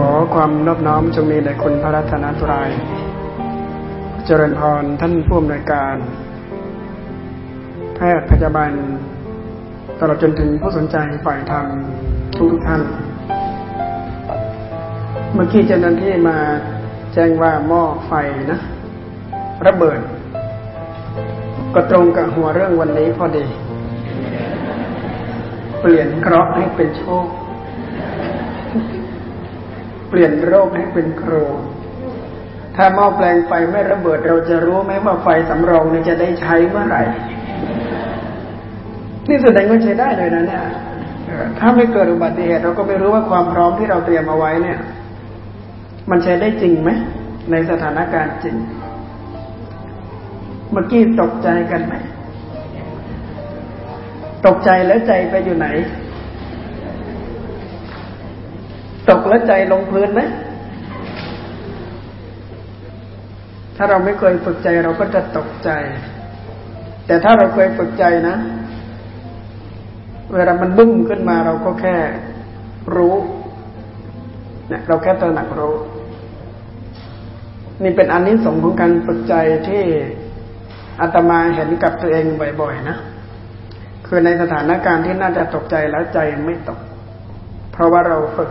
ขอความนอบน้อมจงมีแด่คุณพระรัตนตรยัย เจริญพรท่านผู้อำนวยการ แพทย์พยาบาลตลอดจนถึงผู้สนใจฝ่ายธรรมทุกท่าน เมื่อกี้เจ้าหน้าที่มาแจ้งว่าหม้อไฟนะระเบิด ก็ตรงกับหัวเรื่องวันนี้พอดี เปลี่ยนเคราะห์ให้เป็นโชค ปลี่ยนโรคให้เป็นโครถ้าหม้อแปลงไฟไม่ระเบิดเราจะรู้ไหมว่าไฟสำรองนี่จะได้ใช้เมื่อไหร่ นี่แสดงว่าใช้ได้เลยนะเนี่ยถ้าไม่เกิดอุบัติเหตุเราก็ไม่รู้ว่าความพร้อมที่เราเตรียมเอาไว้เนี่ย มันใช้ได้จริงไหมในสถานการณ์จริง เมื่อกี้ตกใจกันไหม ตกใจแล้วใจไปอยู่ไหน ตกแล้วใจลงพื้นไหมถ้าเราไม่เคยฝึกใจเราก็จะตกใจ แต่ถ้าเราเคยฝึกใจนะ เวลามันบึ้มขึ้นมาเราก็แค่รู้เนี่ยเราแค่ตระหนักรู้ นี่เป็นอันนี้สงของการฝึกใจที่อาตมาเห็นกับตัวเองบ่อยๆนะ คือในสถานการณ์ที่น่าจะตกใจแล้วใจไม่ตก เพราะว่าเราฝึก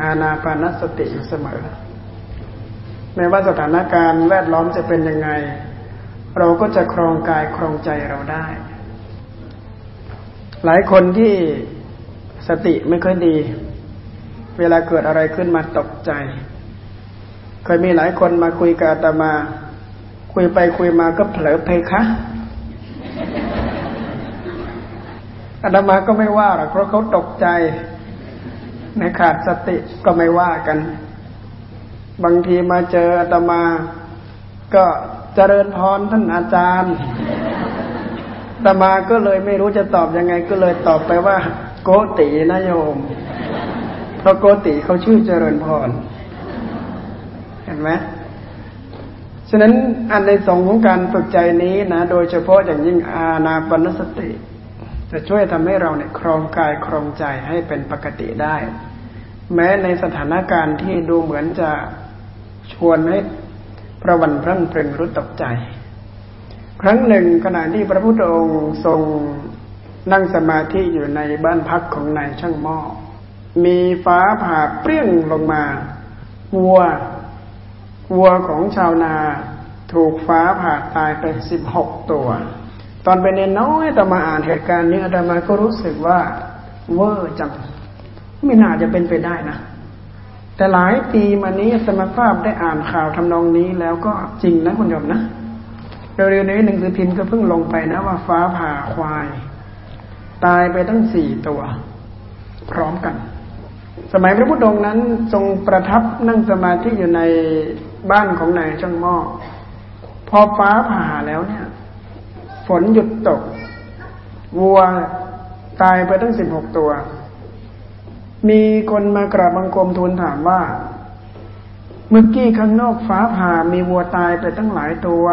อาณาปานสติอยู่เสมอ ไม่ว่าสถานการณ์แวดล้อมจะเป็นยังไง เราก็จะครองกายครองใจเราได้ หลายคนที่สติไม่ค่อยดี เวลาเกิดอะไรขึ้นมาตกใจ เคยมีหลายคนมาคุยกับอาตมา คุยไปคุยมาก็เผลอเพคะอาตมาก็ไม่ว่าหรอกเพราะเขาตกใจ ในขาดสติก็ไม่ว่ากัน บางทีมาเจออาตมา ก็เจริญพรท่านอาจารย์อาตมาก็เลยไม่รู้จะตอบยังไง ก็เลยตอบไปว่า โกตินะโยม เพราะโกติเขาชื่อเจริญพร เห็นไหมฉะนั้นอันในสองของการฝึกใจนี้นะ โดยเฉพาะอย่างยิ่งอาณาปณสติ จะช่วยทำให้เราเนี่ยครองกายครองใจให้เป็นปกติได้ แม้ในสถานการณ์ที่ดูเหมือนจะชวนให้ประวันพรั่งเพริงรู้ตกใจ ครั้งหนึ่งขณะที่พระพุทธองค์ทรงนั่งสมาธิอยู่ในบ้านพักของนายช่างหม้อ มีฟ้าผ่าเปรี้ยงลงมาวัววัวของชาวนาถูกฟ้าผ่าตายไปสิบหกตัว ตอนเป็นเนน้อยแต่มาอ่านเหตุการณ์นี้อาตมาก็รู้สึกว่าเวอร์จัง ไม่น่าจะเป็นไปได้นะแต่หลายปีมานี้สมภาพได้อ่านข่าวทำนองนี้แล้วก็จริงนะคุณโยมนะเร็วๆนี้หนึ่งสือพิมพ์ก็เพิ่งลงไปนะว่าฟ้าผ่าควาย ตายไปตั้งสี่ตัว พร้อมกัน สมัยพระพุทธองค์นั้นทรงประทับนั่งสมาธิอยู่ในบ้านของนายช่างหม้อพอฟ้าผ่าแล้วเนี่ย ฝนหยุดตก วัวตายไปตั้งสิบหกตัว มีคนมากราบบังคมทูลถามว่า เมื่อกี้ข้างนอกฟ้าผ่ามีวัวตายไปตั้งหลายตัว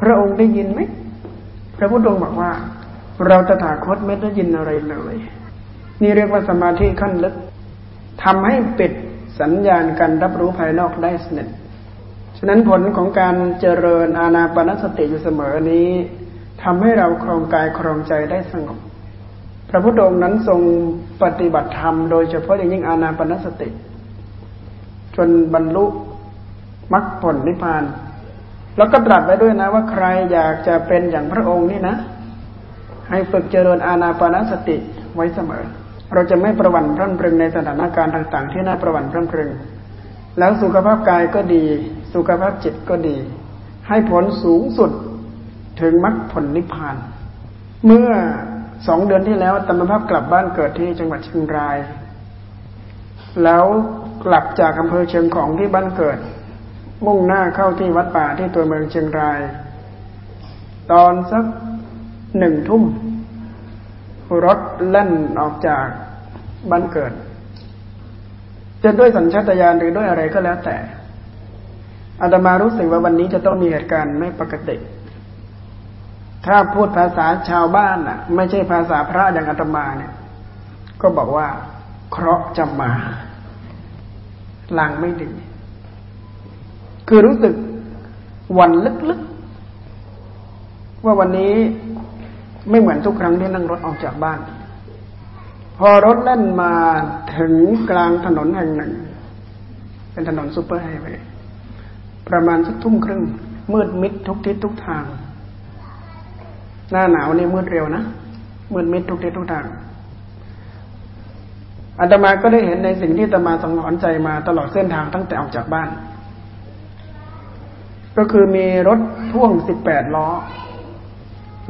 พระองค์ได้ยินไหม พระพุทธองค์บอกว่า เราตถาคตไม่ได้ยินอะไรเลย นี่เรียกว่าสมาธิขั้นลึกทำให้ปิดสัญญาณการรับรู้ภายนอกได้สนิท ฉะนั้นผลของการเจริญอาณาปณสติอยู่เสมอนี้ทำให้เราครองกายครองใจได้สงบ พระพุทธองค์นั้นทรงปฏิบัติธรรมโดยเฉพาะอย่างยิ่งอาณาปณสติ จนบรรลุมรรคผลนิพพาน แล้วก็ตรัสไว้ด้วยนะว่าใครอยากจะเป็นอย่างพระองค์นี่นะ ให้ฝึกเจริญอาณาปณสติไว้เสมอ เราจะไม่ประวัติพรั่นพรึงในสถานการณ์ต่างๆ ที่น่าประวัติพรั่นพรึง แล้วสุขภาพกายก็ดี สุขภาพจิตก็ดี ให้ผลสูงสุดถึงมรรคผลนิพพาน เมื่อ สองเดือนที่แล้วตมภาพกลับบ้านเกิดที่จังหวัดเชียงราย แล้วกลับจากอำเภอเชียงของที่บ้านเกิด มุ่งหน้าเข้าที่วัดป่าที่ตัวเมืองเชียงราย ตอนสักหนึ่งทุ่ม รถเล่นออกจากบ้านเกิด จะด้วยสัญชาตญาณหรือด้วยอะไรก็แล้วแต่อาตมารู้สึกว่าวันนี้จะต้องมีเหตุการณ์ไม่ปกติ ถ้าพูดภาษาชาวบ้านน่ะ ไม่ใช่ภาษาพระอย่างอาตมาเนี่ย ก็บอกว่า เคราะห์จะมาลางไม่ดีคือรู้สึกหวั่นลึกๆ ว่าวันนี้ไม่เหมือนทุกครั้งที่นั่งรถออกจากบ้าน พอรถแล่นมาถึงกลางถนนแห่งหนึ่ง เป็นถนนซูเปอร์ไฮเวย์ประมาณสักทุ่มครึ่งมืดมิดทุกทิศทุกทาง หน้าหนาวนี่มืดเร็วนะมืดมิดทุกทิศทุกทางอาตมาก็ได้เห็นในสิ่งที่อาตมาสังหรณ์ใจมาตลอดเส้นทางตั้งแต่ออกจากบ้าน ก็คือมีรถพ่วงสิบแปดล้อ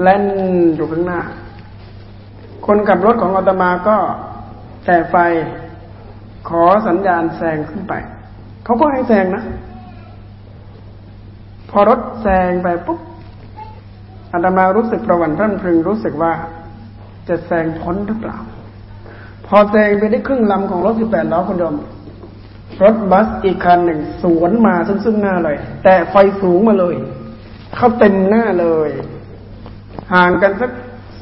แล่นอยู่ข้างหน้า คนขับรถของอาตมาก็แต่ไฟขอสัญญาณแซงขึ้นไป เขาก็ให้แซงนะ พอรถแซงไปปุ๊บ อาตมารู้สึกประวันพรั่นพึงรู้สึกว่าจะแซงพ้นหรือเปล่า พอแซงไปได้ครึ่งลำของรถสิบแปดล้อคุณโยมรถบัสอีกคันหนึ่งสวนมาซึ่งซึ่งหน้าเลย แต่ไฟสูงมาเลย เข้าเต็มหน้าเลย ห่างกันสัก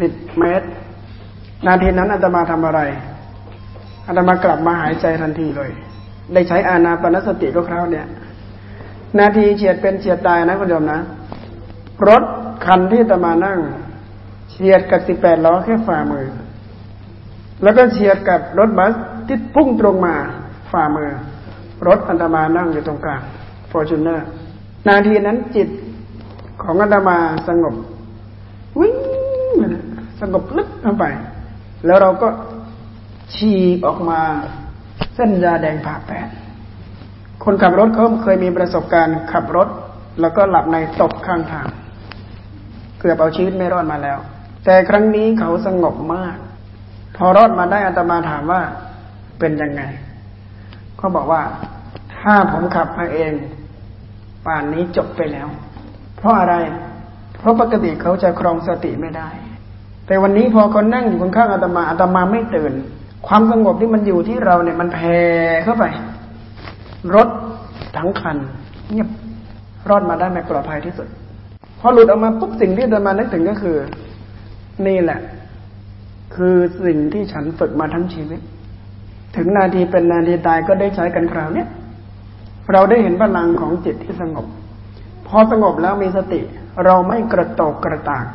สิบเมตร นาทีนั้นอาตมาทำอะไรอาตมากลับมาหายใจทันทีเลย ได้ใช้อานาปานสติก็คราวเนี่ย นาทีเฉียดเป็นเฉียดตายนะคุณโยมนะ รถคันที่อาตมานั่งเฉียดกับสิบแปดล้อแค่ฝ่ามือ แล้วก็เฉียดกับรถบัสที่พุ่งตรงมาฝ่ามือ รถอาตมานั่งอยู่ตรงกลางฟอร์จูเนอร์นาทีนั้นจิตของอันตมาสงบ วิ่งสงบลึกเข้าไป แล้วเราก็ฉีกออกมาเส้นยาแดงผ่าแปดคนขับรถเขาเคยมีประสบการณ์ขับรถ แล้วก็หลับในตกข้างทาง เกือบเอาชีวิตไม่รอดมาแล้ว แต่ครั้งนี้เขาสงบมาก พอรอดมาได้อาตมาถามว่าเป็นยังไงเขาบอกว่า ถ้าผมขับมาเอง ป่านนี้จบไปแล้ว เพราะอะไร เพราะปกติเขาจะครองสติไม่ได้ แต่วันนี้พอคนนั่งอยู่ข้างอาตมาอาตมาไม่ตื่น ความสงบที่มันอยู่ที่เราเนี่ยมันแผ่เข้าไป รถทั้งคันเงียบรอดมาได้ไม่ปลอดภัยที่สุด พอหลุดออกมาปุ๊บสิ่งที่อาตมานึกถึงก็คือ นี่แหละ คือสิ่งที่ฉันฝึกมาทั้งชีวิต ถึงนาทีเป็นนาทีตายก็ได้ใช้กันคราวเนี้ยเราได้เห็นพลังของจิตที่สงบ พอสงบแล้วมีสติ เราไม่กระตกกระตาก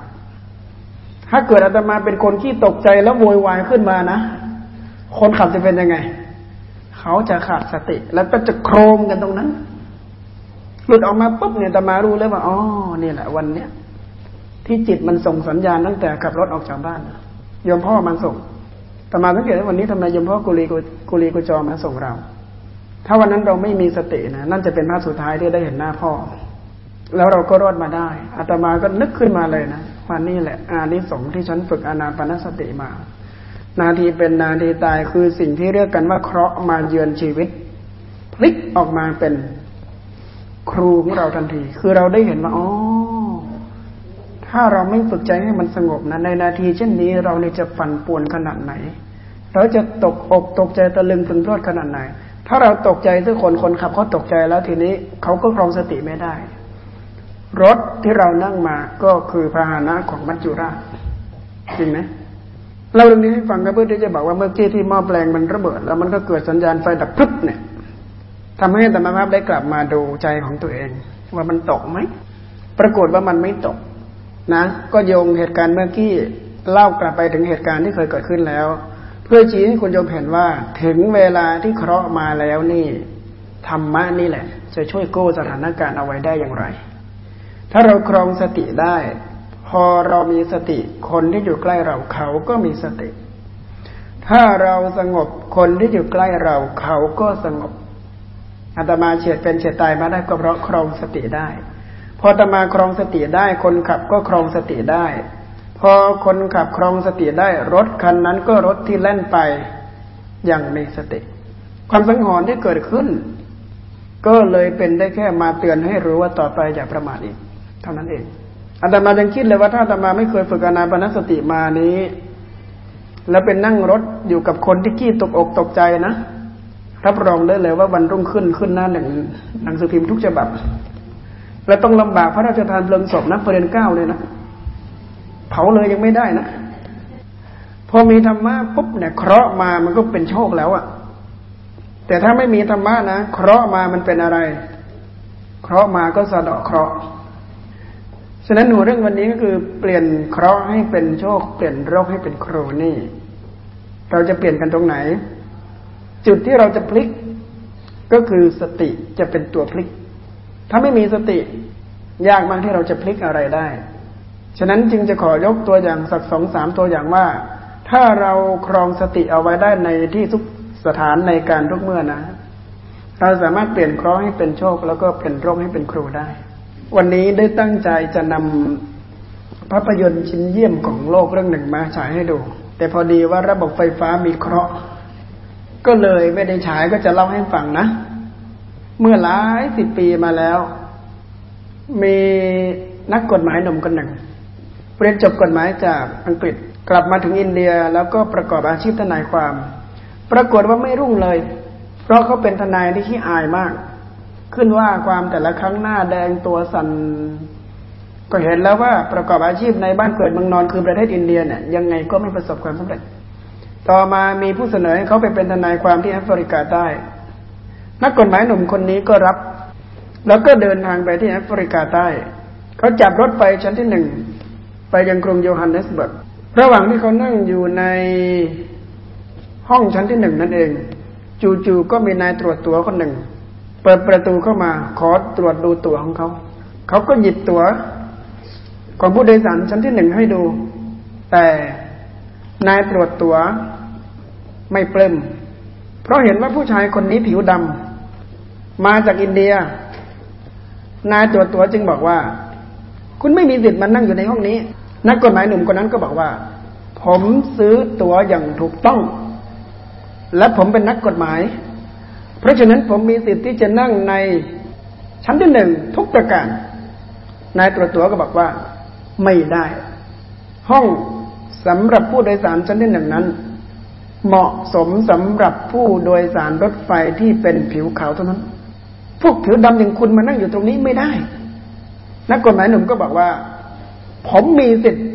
ถ้าเกิดอาตมาเป็นคนที่ตกใจแล้วโวยวายขึ้นมานะคนขับจะเป็นยังไง เขาจะขาดสติ แล้วก็จะโครมกันตรงนั้น หลุดออกมาปุ๊บเนี่ยตมารู้เลยว่าอ๋อนี่แหละวันเนี้ยที่จิตมันส่งสัญญาณตั้งแต่ขับรถออกจากบ้านยมพ่อมันส่งตมาสังเกตว่าวันนี้ทำไมยมพ่อกุลีกุลีกุจอมาส่งเรา ถ้าวันนั้นเราไม่มีสตินะนั่นจะเป็นภาพสุดท้ายที่ได้เห็นหน้าพ่อ แล้วเราก็รอดมาได้อาตมาก็นึกขึ้นมาเลยนะวันนี้แหละ อานิสงส์ที่ฉันฝึกอนาปนสติมา นาทีเป็นนาทีตายคือสิ่งที่เรียกกันว่าเคราะห์มาเยือนชีวิตพลิกออกมาเป็น ครูของเราทันที คือเราได้เห็นว่าอ๋อถ้าเราไม่ฝึกใจให้มันสงบนะในนาทีเช่นนี้เราเนี่ยจะปั่นป่วนขนาดไหน เราจะตกอกตกใจตะลึงพึงพลอดขนาดไหน ถ้าเราตกใจทุกคนคนขับเขาตกใจแล้วทีนี้เขาก็ครองสติไม่ได้ รถที่เรานั่งมาก็คือพาหนะของมัจจุราชจริงไหมเราเรื่องนี้ให้ฟังกันเพื่อที่จะบอกว่าเมื่อกี้ที่หม้อแปลงมันระเบิด แล้วมันก็เกิดสัญญาณไฟดับพึบเนี่ย ทำให้ธรรมภาพได้กลับมาดูใจของตัวเอง ว่ามันตกไหม ปรากฏว่ามันไม่ตก นะ ก็โยงเหตุการณ์เมื่อกี้เล่ากลับไปถึงเหตุการณ์ที่เคยเกิดขึ้นแล้ว เพื่อชี้ให้คุณโยมเห็นว่าถึงเวลาที่เคราะห์มาแล้วนี่ธรรมะนี่แหละ จะช่วยกู้สถานการณ์เอาไว้ได้อย่างไร ถ้าเราครองสติได้ พอเรามีสติคนที่อยู่ใกล้เราเขาก็มีสติ ถ้าเราสงบคนที่อยู่ใกล้เราเขาก็สงบ อาตมาเฉียดเป็นเฉียดตายมาได้ก็เพราะครองสติได้ พอตมาครองสติได้ คนขับก็ครองสติได้ พอคนขับครองสติได้ รถคันนั้นก็รถที่แล่นไปอย่างมีสติ ความสังหรณ์ที่เกิดขึ้น ก็เลยเป็นได้แค่มาเตือนให้รู้ว่าต่อไปอย่าประมาทอีก เท่านั้นเองอาตมายังคิดเลยว่าถ้าอาตมาไม่เคยฝึกอนาปนสติมานี้ แล้วเป็นนั่งรถอยู่กับคนที่ขี้ตกอกตกใจนะ รับรองได้เลยว่าวันรุ่งขึ้นขึ้นหน้าหนึ่งหนังสือพิมพ์ทุกฉบับ และต้องลำบากพระราชทานเพลิงศพนะประเด็นเก้าเลยนะเผาเลยยังไม่ได้นะพอมีธรรมะปุ๊บเนี่ยเคราะห์มามันก็เป็นโชคแล้วอะ่ะแต่ถ้าไม่มีธรรมะนะเคราะห์มามันเป็นอะไร เคราะห์มาก็สะเดาะเคราะห์ฉะนั้นหนูเรื่องวันนี้ก็คือเปลี่ยนเคราะห์ให้เป็นโชค เปลี่ยนโรคให้เป็นโครนี่ เราจะเปลี่ยนกันตรงไหน จุดที่เราจะพลิก ก็คือสติจะเป็นตัวพลิก ถ้าไม่มีสติ ยากมากที่เราจะพลิกอะไรได้ ฉะนั้นจึงจะขอยกตัวอย่างสักสองสามตัวอย่างว่า ถ้าเราครองสติเอาไว้ได้ในที่ทุกสถานในการทุกเมื่อนะ เราสามารถเปลี่ยนเคราะห์ให้เป็นโชค แล้วก็เปลี่ยนโรคให้เป็นครูได้ วันนี้ได้ตั้งใจจะนำภาพยนตร์ชิ้นเยี่ยมของโลกเรื่องหนึ่งมาฉายให้ดู แต่พอดีว่าระบบไฟฟ้ามีเคราะห์ ก็เลยไม่ได้ฉายก็จะเล่าให้ฟังนะ เมื่อหลายสิบปีมาแล้ว มีนักกฎหมายหนุ่มคนหนึ่งเรียนจบกฎหมายจากอังกฤษกลับมาถึงอินเดียแล้วก็ประกอบอาชีพทนายความ ปรากฏว่าไม่รุ่งเลย เพราะเขาเป็นทนายที่ขี้อายมาก ขึ้นว่าความแต่ละครั้งหน้าแดงตัวสัน่นก็เห็นแล้วว่าประกอบอาชีพในบ้านเกิดเมืองนอนคือประเทศอินเดียเนี่ยยังไงก็ไม่ประสบความสำเร็จ ต่อมามีผู้เสนอให้เขาไปเป็นทนายความที่แอฟริกาใต้ นักกฎหมายหนุ่มคนนี้ก็รับ แล้วก็เดินทางไปที่แอฟริกาใต้ เขาจับรถไปชั้นที่หนึ่ง ไปยังกรุงโยฮันเนสเบิร์ก ระหว่างที่เขานั่งอยู่ในห้องชั้นที่หนึ่งนั่นเอง จู่ๆก็มีนายตรวจตั๋วคนหนึ่ง เปิดประตูเข้ามาขอตรวจดูตั๋วของเขา เขาก็หยิบตั๋วของผู้โดยสารชั้นที่หนึ่งให้ดู แต่นายตรวจตั๋ว ไม่เปลิ้มเพราะเห็นว่าผู้ชายคนนี้ผิวดำมาจากอินเดีย นายตรวจตั๋วจึงบอกว่า คุณไม่มีสิทธิ์มานั่งอยู่ในห้องนี้ นักกฎหมายหนุ่มคนนั้นก็บอกว่า ผมซื้อตั๋วอย่างถูกต้อง และผมเป็นนักกฎหมาย เพราะฉะนั้นผมมีสิทธิ์ที่จะนั่งในชั้นที่หนึ่งทุกประการ นายตรวจตัวก็บอกว่า ไม่ได้ ห้องสำหรับผู้โดยสารชั้นที่หนึ่งนั้น เหมาะสมสำหรับผู้โดยสารรถไฟที่เป็นผิวขาวเท่านั้น พวกผิวดำอย่างคุณมานั่งอยู่ตรงนี้ไม่ได้ นักกฎหมายหนุ่มก็บอกว่า ผมมีสิทธิ์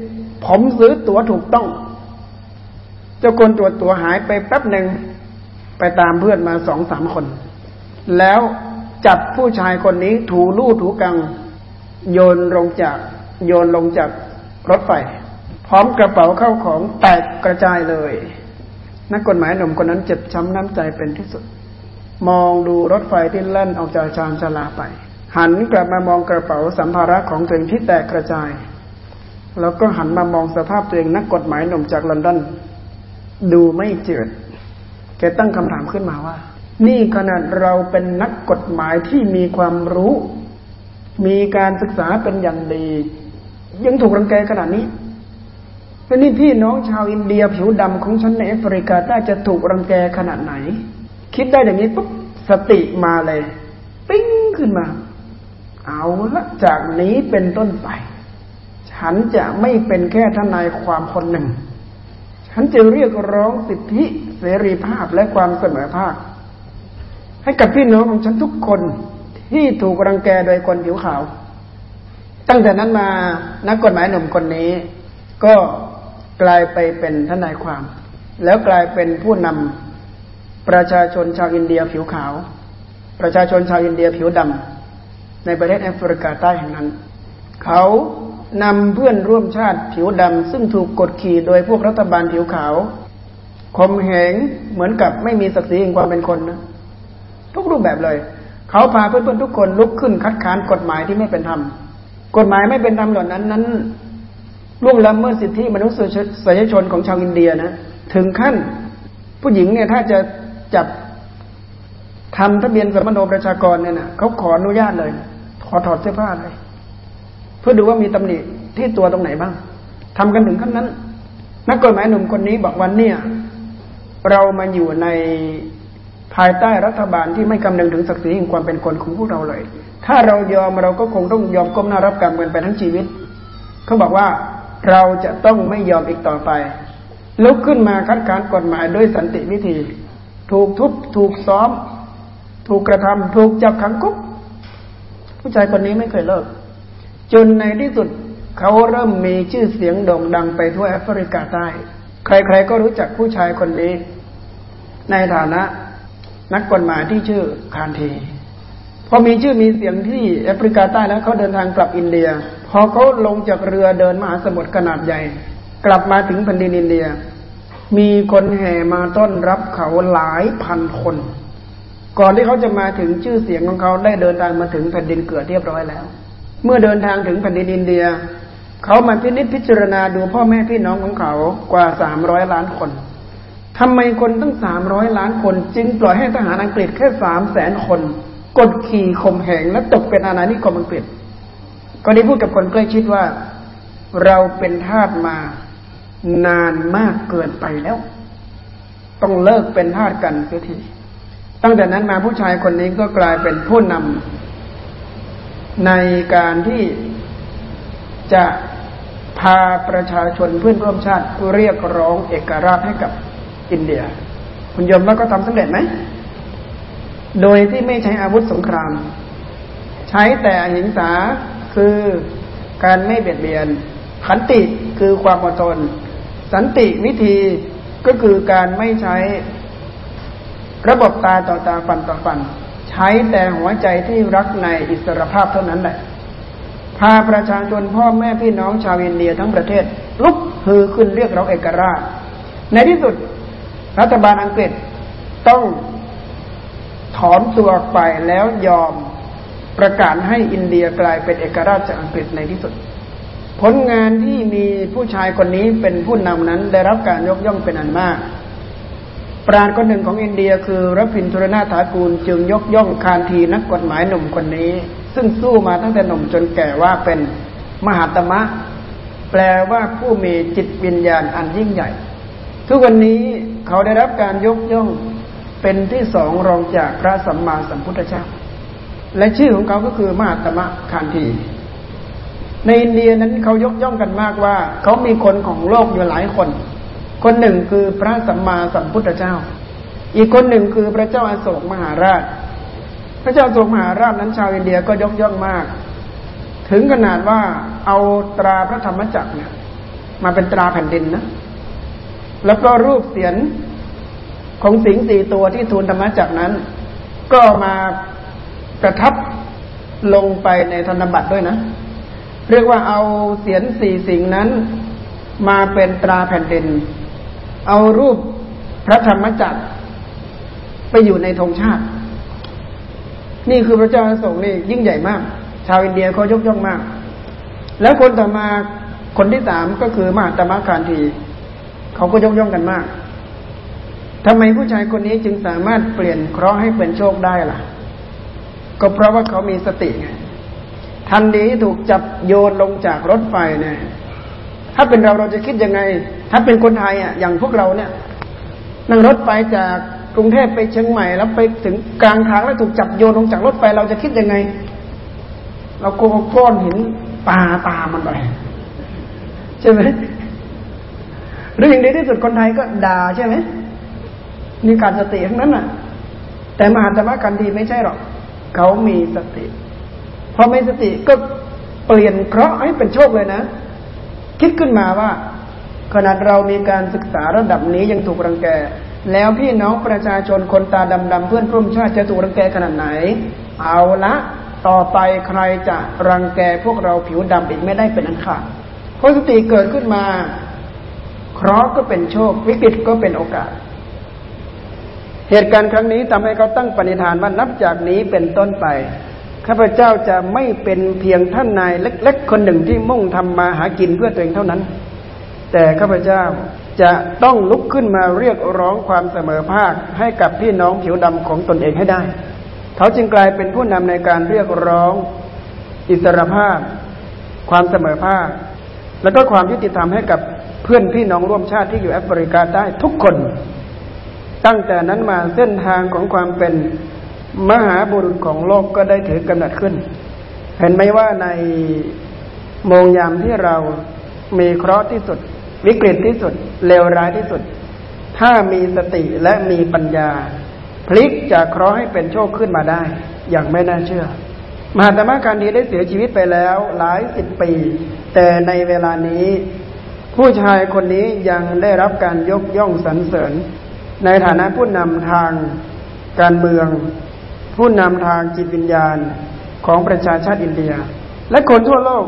ผมซื้อตั๋วถูกต้อง เจ้าคนตรวจตั๋วหายไปแป๊บหนึ่งไปตามเพื่อนมาสองสามคน แล้วจับผู้ชายคนนี้ถูลู่ถูกัง โยนลงจาก โยนลงจากรถไฟ พร้อมกระเป๋าเข้าของแตกกระจายเลย นักกฎหมายหนุ่มคนนั้นเจ็บช้ำน้ำใจเป็นที่สุด มองดูรถไฟที่เล่นออกจากชานชาลาไป หันกลับมามองกระเป๋าสัมภาระของตัวเองที่แตกกระจาย แล้วก็หันมามองสภาพตัวเองนักกฎหมายหนุ่มจากลอนดอนดูไม่เจิดแกตั้งคำถามขึ้นมาว่า นี่ขนาดเราเป็นนักกฎหมายที่มีความรู้ มีการศึกษาเป็นอย่างดี ยังถูกรังแกขนาดนี้ แล้วนี่พี่น้องชาวอินเดียผิวดำของฉันในแอฟริกาใต้จะถูกรังแกขนาดไหน คิดได้อย่างนี้ปุ๊บสติมาเลย ปิ้งขึ้นมา เอาละจากนี้เป็นต้นไป ฉันจะไม่เป็นแค่ทนายความคนหนึ่ง ฉันจะเรียกร้องสิทธิเสรีภาพและความเสมอภาค ให้กับพี่น้องของฉันทุกคนที่ถูกรังแกโดยคนผิวขาว ตั้งแต่นั้นมานักกฎหมายหนุ่มคนนี้ ก็ กลายไปเป็นทนายความ แล้วกลายเป็นผู้นำประชาชนชาวอินเดียผิวขาว ประชาชนชาวอินเดียผิวดำในประเทศแอฟริกาใต้แห่งนั้น เขานำเพื่อนร่วมชาติผิวดำซึ่งถูกกดขี่โดยพวกรัฐบาลผิวขาวข่มเหงเหมือนกับไม่มีศักดิ์ศรีแห่งความเป็นคนนะทุกรูปแบบเลย เขาพาเพื่อนๆทุกคนลุกขึ้นคัดค้านกฎหมายที่ไม่เป็นธรรมกฎหมายไม่เป็นธรรมเหล่านั้นนั้น ล่วงล้ำเมื่อสิทธิมนุษยชนของชาวอินเดียนะ ถึงขั้นผู้หญิงเนี่ยถ้าจะจับทำทะเบียนสมโนประชากรเนี่ยนะเขาขออนุญาตเลย ขอถอดเสื้อผ้าเลย เพื่อดูว่ามีตำหนิที่ตัวตรงไหนบ้างทำกันถึงขั้นนั้น นักกฎหมายหนุ่มคนนี้บอกวันเนี่ย เรามาอยู่ในภายใต้รัฐบาลที่ไม่คำนึงถึงศักดิ์ศรีแห่งความเป็นคนของพวกเราเลย ถ้าเรายอมเราก็คงต้องยอมก้มหน้ารับกรรมกันไปทั้งชีวิต เขาบอกว่า เราจะต้องไม่ยอมอีกต่อไป ลุกขึ้นมาคัดค้านกฎหมายด้วยสันติวิธี ถูกทุบถูกซ้อม ถูกกระทำถูกจับขังคุกผู้ชายคนนี้ไม่เคยเลิก จนในที่สุดเขาเริ่มมีชื่อเสียงโด่งดังไปทั่วแอฟริกาใต้ ใครๆก็รู้จักผู้ชายคนนี้ ในฐานะนักกฎหมายที่ชื่อคานเทพอมีชื่อมีเสียงที่แอฟริกาใต้แล้วเขาเดินทางกลับอินเดีย อเขาลงจากเรือเดินมหาสมุทรขนาดใหญ่ กลับมาถึงแผ่นดินอินเดีย มีคนแห่มาต้อนรับเขาหลายพันคน ก่อนที่เขาจะมาถึงชื่อเสียงของเขาได้เดินทางมาถึงแผ่นดินเกิดเรียบร้อยแล้ว เมื่อเดินทางถึงแผ่นดินอินเดีย เขามาพินิจพิจารณาดูพ่อแม่พี่น้องของเขากว่าสามร้อยล้านคนทำไมคนตั้งสามร้อยล้านคน จึงปล่อยให้ทหารอังกฤษแค่สามแสนคน กดขี่ข่มเหงและตกเป็นอาณานิคมอังกฤษ ก็ได้พูดกับคนใกล้ชิดว่า เราเป็นทาสมานานมากเกินไปแล้ว ต้องเลิกเป็นทาสกันเสียทีตั้งแต่นั้นมาผู้ชายคนนี้ก็กลายเป็นผู้นำในการที่จะพาประชาชนเพื่อนร่วมชาติเรียกร้องเอกราชให้กับอินเดีย คุณยมว่าก็ทำสำเร็จไหม โดยที่ไม่ใช้อาวุธสงคราม ใช้แต่หิงสา คือการไม่เบียดเบียน ขันติคือความอดทน สันติวิธีก็คือการไม่ใช้ ระบบตาต่อตาฟันต่อฟัน ใช้แต่หัวใจที่รักในอิสรภาพเท่านั้นแหละพาประชาชนพ่อแม่พี่น้องชาวอินเดียทั้งประเทศ ลุกฮือขึ้นเรียกร้องเอกราช ในที่สุด รัฐบาลอังกฤษต้องถอนตัวไปแล้วยอม ประกาศให้อินเดียกลายเป็นเอกราชจากอังกฤษในที่สุด ผลงานที่มีผู้ชายคนนี้เป็นผู้นำนั้นได้รับการยกย่องเป็นอันมาก ปราณคนหนึ่งของอินเดียคือรัพินทุรนาถากูลจึงยกย่องคานทีนักกฎหมายหนุ่มคนนี้ ซึ่งสู้มาตั้งแต่หนุ่มจนแก่ว่าเป็นมหาตมะ แปลว่าผู้มีจิตวิญญาณอันยิ่งใหญ่ ทุกวันนี้เขาได้รับการยกย่องเป็นที่สองรองจากพระสัมมาสัมพุทธเจ้า และชื่อของเขาก็คือมหาตมะคานทีในอินเดียนั้นเขายกย่องกันมากว่า เขามีคนของโลกอยู่หลายคน คนหนึ่งคือพระสัมมาสัมพุทธเจ้า อีกคนหนึ่งคือพระเจ้าอาโศกมหาราช พระเจ้าทรงมหาราชนั้นชาวอินเดียก็ยกย่องมาก ถึงขนาดว่าเอาตราพระธรรมจักรเนี่ยมาเป็นตราแผ่นดินนะ แล้วก็รูปเสียนของสิงสี่ตัวที่ทูลธรรมจักรนั้น ก็มา ประทับลงไปในธนบัตรด้วยนะ เรียกว่าเอาเสียนสี่สิ่งนั้นมาเป็นตราแผ่นดิน เอารูปพระธรรมจักรไปอยู่ในธงชาติ นี่คือพระเจ้าอโศกนี่ยิ่งใหญ่มาก ชาวอินเดียเขายกย่องมาก แล้วคนต่อมาคนที่สามก็คือมหาตมะคานทีเขาก็ยกย่องกันมากทำไมผู้ชายคนนี้จึงสามารถเปลี่ยนเคราะห์ให้เป็นโชคได้ล่ะ ก็เพราะว่าเขามีสติไงทันทีถูกจับโยนลงจากรถไฟเนี่ยถ้าเป็นเราเราจะคิดยังไง ถ้าเป็นคนไทยอะอย่างพวกเราเนี่ย นั่งรถไฟจากกรุงเทพไปเชียงใหม่แล้วไปถึงกลางทางแล้วถูกจับโยนลงจากรถไฟเราจะคิดยังไง เราโกงก้อนหินปาตามันไปใช่ไหมหรืออย่างดีที่สุดคนไทยก็ด่าใช่ไหมนี่การสติทั้งนั้นน่ะ แต่มหาธรรมกันทีไม่ใช่หรอก เขามีสติพอไมีสติก็เปลี่ยนเคราะห์ให้เป็นโชคเลยนะ คิดขึ้นมาว่า ขนาดเรามีการศึกษาระดับนี้ยังถูกรังแก แล้วพี่น้องประชาชนคนตาดำๆเพื่อนร่วมชาติจะถูกรังแกขนาดไหน เอาละต่อไปใครจะรังแกพวกเราผิวดำอีกไม่ได้เป็นอันขาดพอสติเกิดขึ้นมา เคราะห์ก็เป็นโชค วิกฤตก็เป็นโอกาส เหตุการณ์ครั้งนี้ทำให้เขาตั้งปณิธานว่านับจากนี้เป็นต้นไป ข้าพเจ้าจะไม่เป็นเพียงท่านนายเล็ก ๆ คนหนึ่งที่มุ่งทำมาหากินเพื่อตัวเองเท่านั้น แต่ข้าพเจ้าจะต้องลุกขึ้นมาเรียกร้องความเสมอภาคให้กับพี่น้องผิวดำของตนเองให้ได้ เขาจึงกลายเป็นผู้นำในการเรียกร้อง อิสรภาพ ความเสมอภาค และก็ความยุติธรรมให้กับเพื่อนพี่น้องร่วมชาติที่อยู่แอฟริกาใต้ทุกคน ตั้งแต่นั้นมาเส้นทางของความเป็นมหาบุรุษของโลกก็ได้ถือกำเนิดขึ้น เห็นไหมว่าในโมงยามที่เรามีเคราะห์ที่สุด วิกฤตที่สุดเลวร้ายที่สุด ถ้ามีสติและมีปัญญา พลิกจากเคราะห์ให้เป็นโชคขึ้นมาได้ อย่างไม่น่าเชื่อ มหาธรรมการดีได้เสียชีวิตไปแล้วหลายสิบปี แต่ในเวลานี้ ผู้ชายคนนี้ยังได้รับการยกย่องสรรเสริญ ในฐานะผู้นำทางการเมือง ผู้นำทางจิตวิญญาณของประชาชาติอินเดีย และคนทั่วโลก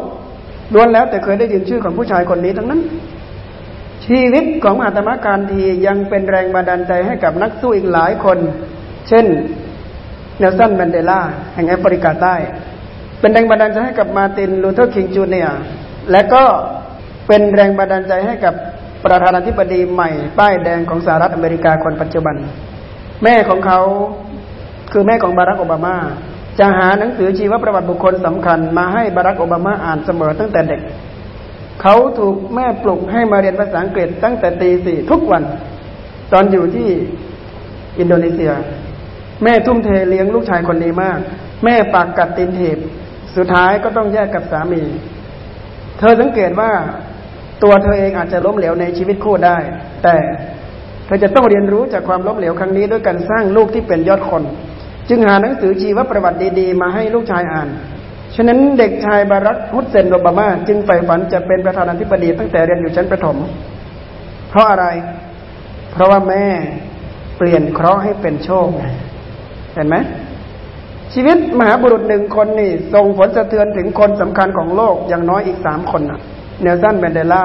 ล้วนแล้วแต่เคยได้ยินชื่อของผู้ชายคนนี้ทั้งนั้น ชีวิตของอาตมาการทียังเป็นแรงบันดาลใจให้กับนักสู้อีกหลายคน เช่นเนลสันแมนเดลาแห่งแอฟริกาใต้ เป็นแรงบันดาลใจให้กับมาร์ตินลูเธอร์คิงจูเนียร์และก็เป็นแรงบันดาลใจให้กับ ประธานาธิบดีใหม่ ป้ายแดงของสหรัฐอเมริกาคนปัจจุบัน แม่ของเขาคือแม่ของบารักโอบามา จะหาหนังสือชีวประวัติบุคคลสำคัญมาให้บารักโอบามาอ่านเสมอตั้งแต่เด็ก เขาถูกแม่ปลุกให้มาเรียนภาษาอังกฤษตั้งแต่ตีสี่ทุกวัน ตอนอยู่ที่อินโดนีเซีย แม่ทุ่มเทเลี้ยงลูกชายคนนี้มาก แม่ปากกัดตีนถีบสุดท้ายก็ต้องแยกกับสามี เธอสังเกตว่า ตัวเธอเองอาจจะล้มเหลวในชีวิตคู่ได้ แต่เธอจะต้องเรียนรู้จากความล้มเหลวครั้งนี้ด้วยการสร้างลูกที่เป็นยอดคน จึงหาหนังสือชีวประวัติดีๆ มาให้ลูกชายอ่าน ฉะนั้นเด็กชายบารักฮุสเซนโอบามาจึงใฝ่ฝันจะเป็นประธานาธิบดีตั้งแต่เรียนอยู่ชั้นประถม เพราะอะไร เพราะว่าแม่เปลี่ยนเคราะห์ให้เป็นโชคเห็นไหมชีวิตมหาบุรุษหนึ่งคนนี่ส่งผลสะเทือนถึงคนสำคัญของโลกอย่างน้อยอีกสามคนน่ะ เนลสันแมนเดลา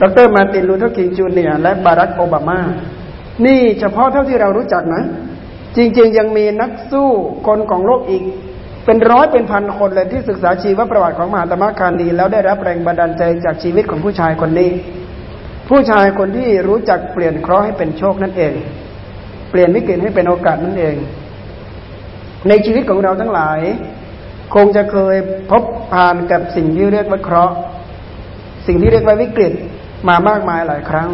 ดร.มาร์ตินลูเธอร์คิงจูเนียร์และบารักโอบามา นี่เฉพาะเท่าที่เรารู้จักนะ จริง ๆ ยังมีนักสู้คนของโลกอีก เป็นร้อยเป็นพันคนเลยที่ศึกษาชีวประวัติของมหาตมะคานธีแล้วได้รับแรงบันดาลใจจากชีวิตของผู้ชายคนนี้ ผู้ชายคนที่รู้จักเปลี่ยนเคราะห์ให้เป็นโชคนั่นเอง เปลี่ยนวิกฤตให้เป็นโอกาสนั่นเอง ในชีวิตของเราทั้งหลาย คงจะเคยพบผ่านกับสิ่งที่เรียกว่าเคราะห์ สิ่งที่เรียกว่าวิกฤตมามากมายหลายครั้ง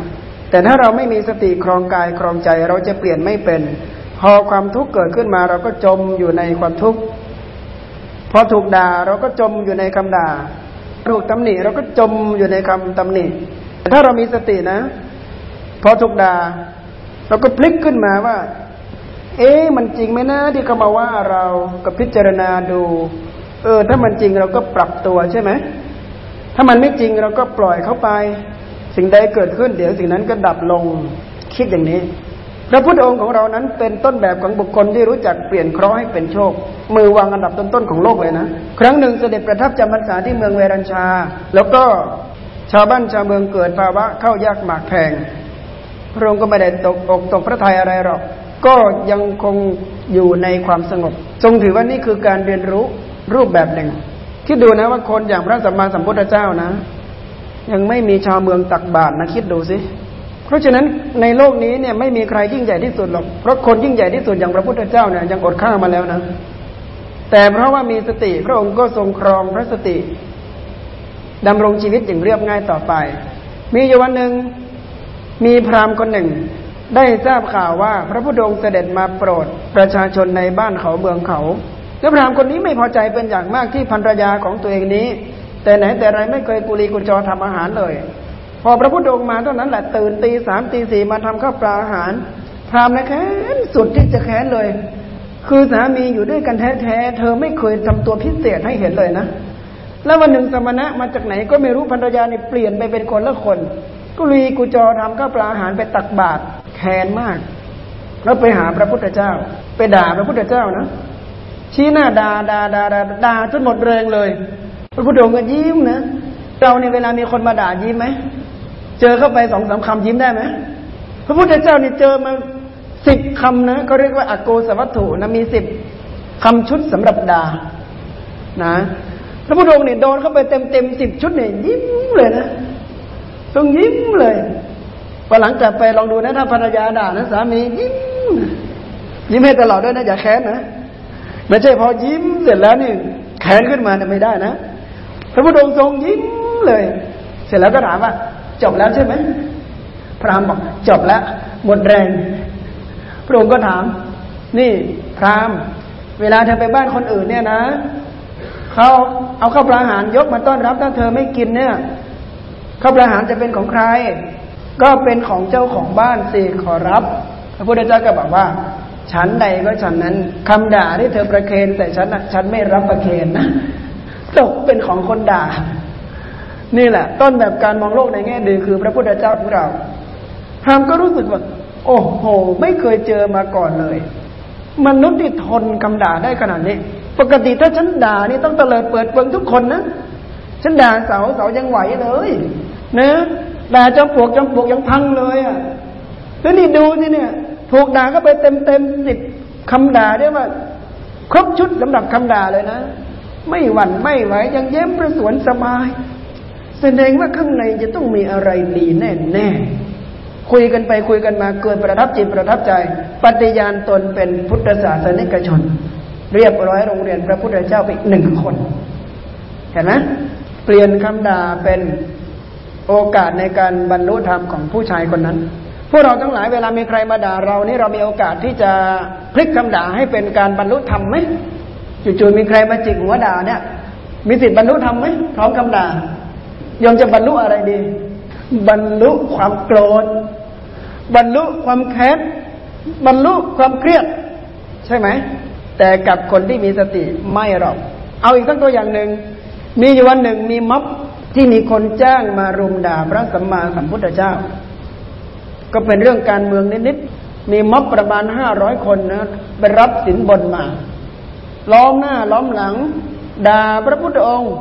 แต่ถ้าเราไม่มีสติครองกายครองใจเราจะเปลี่ยนไม่เป็น พอความทุกข์เกิดขึ้นมาเราก็จมอยู่ในความทุกข์พอถูกด่าเราก็จมอยู่ในคำด่าถูกตำหนิเราก็จมอยู่ในคำตำหนิแต่ถ้าเรามีสตินะ พอถูกด่าเราก็พลิกขึ้นมาว่า เอ๊ะมันจริงไหมนะที่เขามาว่าเราก็พิจารณาดู เออ ถ้ามันจริงเราก็ปรับตัวใช่ไหม ถ้ามันไม่จริงเราก็ปล่อยเขาไป สิ่งใดเกิดขึ้น เดี๋ยวสิ่งนั้นก็ดับลงคิดอย่างนี้ พระพุทธองค์ของเรานั้นเป็นต้นแบบของบุคคลที่รู้จักเปลี่ยนเคราะห์ให้เป็นโชค มือวางอันดับต้นๆของโลกเลยนะ ครั้งหนึ่งเสด็จประทับจำพรรษาที่เมืองเวรัญชา แล้วก็ชาวบ้านชาวเมืองเกิดภาวะเข้ายากหมากแพงพระองค์ก็ไม่ได้ตกอกตกพระทัยอะไรหรอก ก็ยังคงอยู่ในความสงบ ทรงถือว่านี่คือการเรียนรู้รูปแบบหนึ่ง คิดดูนะว่าคนอย่างพระสัมมาสัมพุทธเจ้านะ ยังไม่มีชาวเมืองตักบาตรนะคิดดูสิเพราะฉะนั้นในโลกนี้เนี่ยไม่มีใครยิ่งใหญ่ที่สุดหรอกเพราะคนยิ่งใหญ่ที่สุดอย่างพระพุทธเจ้าเนี่ยยังอดข้าวมาแล้วนะ แต่เพราะว่ามีสติพระองค์ก็ทรงครองพระสติดำรงชีวิตอย่างเรียบง่ายต่อไป มีอยู่วันหนึ่งมีพราหมณ์คนหนึ่ง ได้ทราบข่าวว่าพระพุทธองค์เสด็จมาโปรดประชาชนในบ้านเขาเมืองเขา แล้วพรามคนนี้ไม่พอใจเป็นอย่างมากที่ภรรยาของตัวเองนี้ แต่ไหนแต่ไรไม่เคยกุลีกุจอทำอาหารเลย พอพระพุทธองค์มาเท่านั้นแหละตื่นตีสามตีสี่มาทำข้าวปลาอาหาร พรามนะแค้นสุดที่จะแค้นเลย คือสามีอยู่ด้วยกันแท้ๆเธอไม่เคยทำตัวพิเศษให้เห็นเลยนะแล้ววันหนึ่งสมณะมาจากไหนก็ไม่รู้ภรรยานี่เปลี่ยนไปเป็นคนละคน กุลีกุจอทำข้าวปลาอาหารไปตักบาตรแค้นมาก แล้วไปหาพระพุทธเจ้า ไปด่าพระพุทธเจ้านะ ชี้หน้าด่าด่าด่าด่าด่าจนหมดแรงเลยพระพุทธองค์ก็ยิ้มนะเราในเวลามีคนมาด่ายิ้มไหมเจอเข้าไปสองสามคำยิ้มได้ไหมพระพุทธเจ้านี่เจอมาสิบคำนะเขาเรียกว่าอโกสวัตถุนะมีสิบคำชุดสำหรับด่านะพระพุทธองค์เนี่ยโดนเข้าไปเต็มเต็มสิบชุดเนี่ยยิ้มเลยนะต้องยิ้มเลยพอหลังจากไปลองดูนะถ้าภรรยาด่านะสามียิ้มยิ้มให้ตลอดด้วยนะอย่าแค้นนะ ไม่ใช่พอยิ้มเสร็จแล้วนี่แขนขึ้นมาเนี่ยไม่ได้นะพระพุทธองค์ทรงยิ้มเลย เสร็จแล้วก็ถามว่า จบแล้วใช่ไหมพระรามบอกจบแล้วหมดแรง พระองค์ก็ถาม นี่พรามเวลาเธอไปบ้านคนอื่นเนี่ยนะเขาเอาข้าวปลาอาหารยกมาต้อนรับถ้าเธอไม่กินเนี่ยข้าวปลาอาหารจะเป็นของใคร ก็เป็นของเจ้าของบ้านสิขอรับ พระพุทธเจ้าก็บอกว่า ฉันใดก็ฉันนั้นคำด่าที่เธอประเคนแต่ฉันฉันไม่รับประเคนนะตกเป็นของคนด่า นี่แหละ ต้นแบบการมองโลกในแง่ดีคือพระพุทธเจ้าของเราพรามก็รู้สึกว่า โอ้โห ไม่เคยเจอมาก่อนเลย มนุษย์ที่ทนคำด่าได้ขนาดนี้ ปกติถ้าฉันด่านี่ต้องเตลิดเปิดเปิงทุกคนนะฉันด่าเสาเสายังไหวเลยนะด่าจอมปลวกจอมปลวกยังพังเลยอะแล้วนี่ดูสิเนี่ย ถูกด่าก็ไปเต็มเต็มสิบคำด่าเรียกว่า ครบชุดสำหรับคำด่าเลยนะ ไม่หวั่นไม่ไหวยังเย้มประสวนสบาย แสดงว่าข้างในจะต้องมีอะไรดีแน่แน่คุยกันไปคุยกันมาเกิดประทับจิตประทับใจ ปฏิญาณตนเป็นพุทธศาสนิกชน เรียบร้อยโรงเรียนพระพุทธเจ้าไปหนึ่งคน เห็นไหมเปลี่ยนคำด่าเป็นโอกาสในการบรรลุธรรมของผู้ชายคนนั้น พวกเราทั้งหลายเวลามีใครมาด่าเรานี่เรามีโอกาสที่จะพลิกคำด่าให้เป็นการบรรลุธรรมไหมจู่ๆมีใครมาจิกหัวด่าเนี่ย มีสิทธิ์บรรลุธรรมไหมพร้อมคำด่ายอมจะบรรลุอะไรดี บรรลุความโกรธ บรรลุความแค้นบรรลุความเครียด ใช่ไหม แต่กับคนที่มีสติไม่หรอก เอาอีกสักตัวอย่างหนึ่ง มีอยู่วันหนึ่งมีม็อบที่มีคนจ้างมารุมด่าพระสัมมาสัมพุทธเจ้า ก็เป็นเรื่องการเมืองนิดๆมีม็อบประมาณห้าร้อยคนนะไปรับสินบนมา ล้อมหน้าล้อมหลังด่าพระพุทธองค์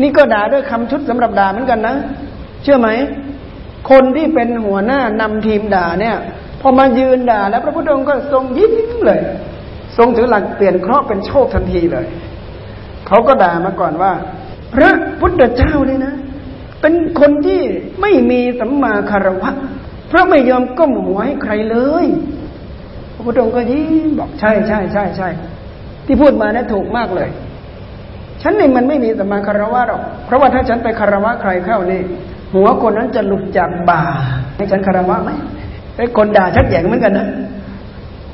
นี่ก็ด่าด้วยคำชุดสำหรับด่าเหมือนกันนะ เชื่อไหม คนที่เป็นหัวหน้านำทีมด่าเนี่ย พอมายืนด่าแล้วพระพุทธองค์ก็ทรงยิ้มเลย ทรงถือหลักเปลี่ยนเคราะห์เป็นโชคทันทีเลย เขาก็ด่ามาก่อนว่า พระพุทธเจ้าเนี่ยนะ เป็นคนที่ไม่มีสัมมาคารวะ พระไม่ยอมก้มหัวให้ใครเลย พระพุทธองค์ก็ยิ้มบอกใช่ใช่ใช่ใช่ที่พูดมานะถูกมากเลย ฉันเองมันไม่มีสมมาคารวะหรอก เพราะว่าถ้าฉันไปคารวะใครเข้านี่ หัวคนนั้นจะหลุดจากบ่า ให้ฉันคารวะไหมไอ้คนด่าชักแย่งเหมือนกันนะ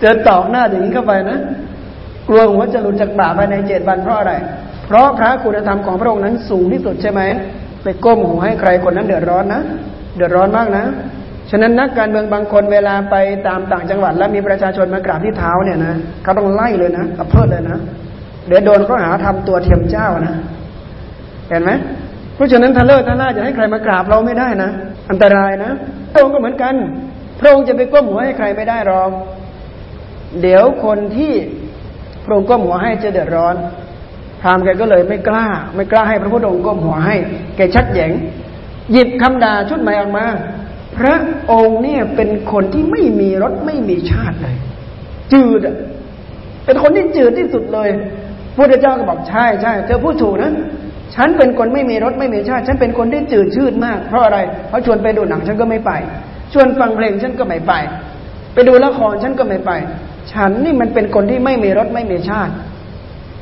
เจอตอกหน้าอย่างนี้เข้าไปนะกลัวหัวจะหลุดจากบ่าภายในเจ็ดวันเพราะอะไร เพราะพระคุณธรรมของพระองค์นั้นสูงที่สุดใช่ไหมไปก้มหัวให้ใครคนนั้นเดือดร้อนนะเดือดร้อนมากนะ ฉะนั้นนักการเมืองบางคนเวลาไปตามต่างจังหวัด แล้วมีประชาชนมากราบที่เท้าเนี่ยนะเขาต้องไล่เลยนะกระเพิดเลยนะเดี๋ยวโดนเขาหาทำตัวเทียมเจ้านะ เห็นไหมเพราะฉะนั้นทะเลอร์ทะล่าจะให้ใครมากราบเราไม่ได้นะ อันตรายนะพระองค์ก็เหมือนกัน พระองค์จะไปก้มหัวให้ใครไม่ได้หรอกเดี๋ยวคนที่พระองค์ก้มหัวให้จะเดือดร้อนพรามแกก็เลยไม่กล้า ไม่กล้าให้พระพุทธองค์ก้มหัวให้ แกชัดแยงหยิบคำด่าชุดใหม่ออกมา พระองค์เนี่ยเป็นคนที่ไม่มีรสไม่มีชาติเลย จืดเป็นคนที่จืดที่สุดเลยพระเจ้าก็บอกใช่ใช่เธอพูดถูกนะฉันเป็นคนไม่มีรสไม่มีชาติ ฉันเป็นคนที่จืดชืดมาก เพราะอะไรเพราะชวนไปดูหนังฉันก็ไม่ไป ชวนฟังเพลงฉันก็ไม่ไป ไปดูละครฉันก็ไม่ไป ฉันนี่มันเป็นคนที่ไม่มีรสไม่มีชาติ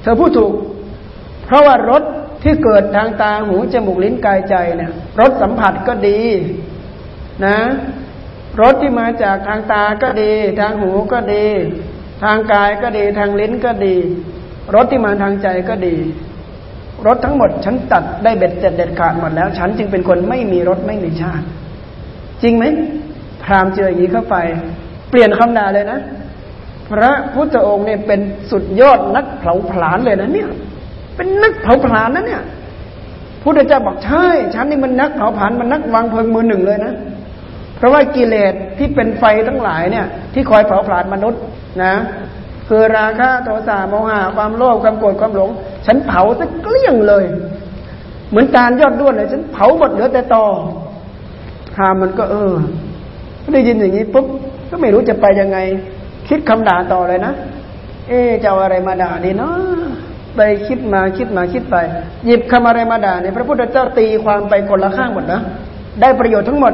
เธอพูดถูก เพราะว่ารสที่เกิดทางตาหูจมูกลิ้นกายใจเนี่ยรสสัมผัสก็ดี นะรสที่มาจากทางตาก็ดี ทางหูก็ดี ทางกายก็ดี ทางลิ้นก็ดีรสที่มาทางใจก็ดีรสทั้งหมดฉันตัดได้เบ็ดเสร็จเด็ดขาดหมดแล้ว ฉันจึงเป็นคนไม่มีรสไม่มีชาติ จริงไหมพรามเจออย่างนี้เข้าไป เปลี่ยนคำด่าเลยนะ พระพุทธองค์เนี่ยเป็นสุดยอดนักเผาผลาญเลยนะเนี่ย เป็นนักเผาผลาญนะเนี่ยพุทธเจ้าบอกใช่ ฉันนี่มันนักเผาผลาญมันนักวางเพลิงมือหนึ่งเลยนะ ราะว่ากิเลสที่เป็นไฟทั้งหลายเนี่ย ที่คอยเผาผลาญมนุษย์นะ คือราคะโทสะโมหะความโลภความโกรธความหลง ฉันเผาซะเกลี้ยงเลย เหมือนการยอดด้วนเลยฉันเผาหมดเหลือแต่ตอพามันก็เออได้ยินอย่างนี้ปุ๊บก็ไม่รู้จะไปยังไง คิดคำด่าต่อเลยนะ เอ๊จะเอาอะไรมาด่าดีเนาะไปคิดมาคิดมาคิดไป หยิบคำอะไรมาด่าเนี่ยพระพุทธเจ้าตีความไปคนละข้างหมดนะได้ประโยชน์ทั้งหมด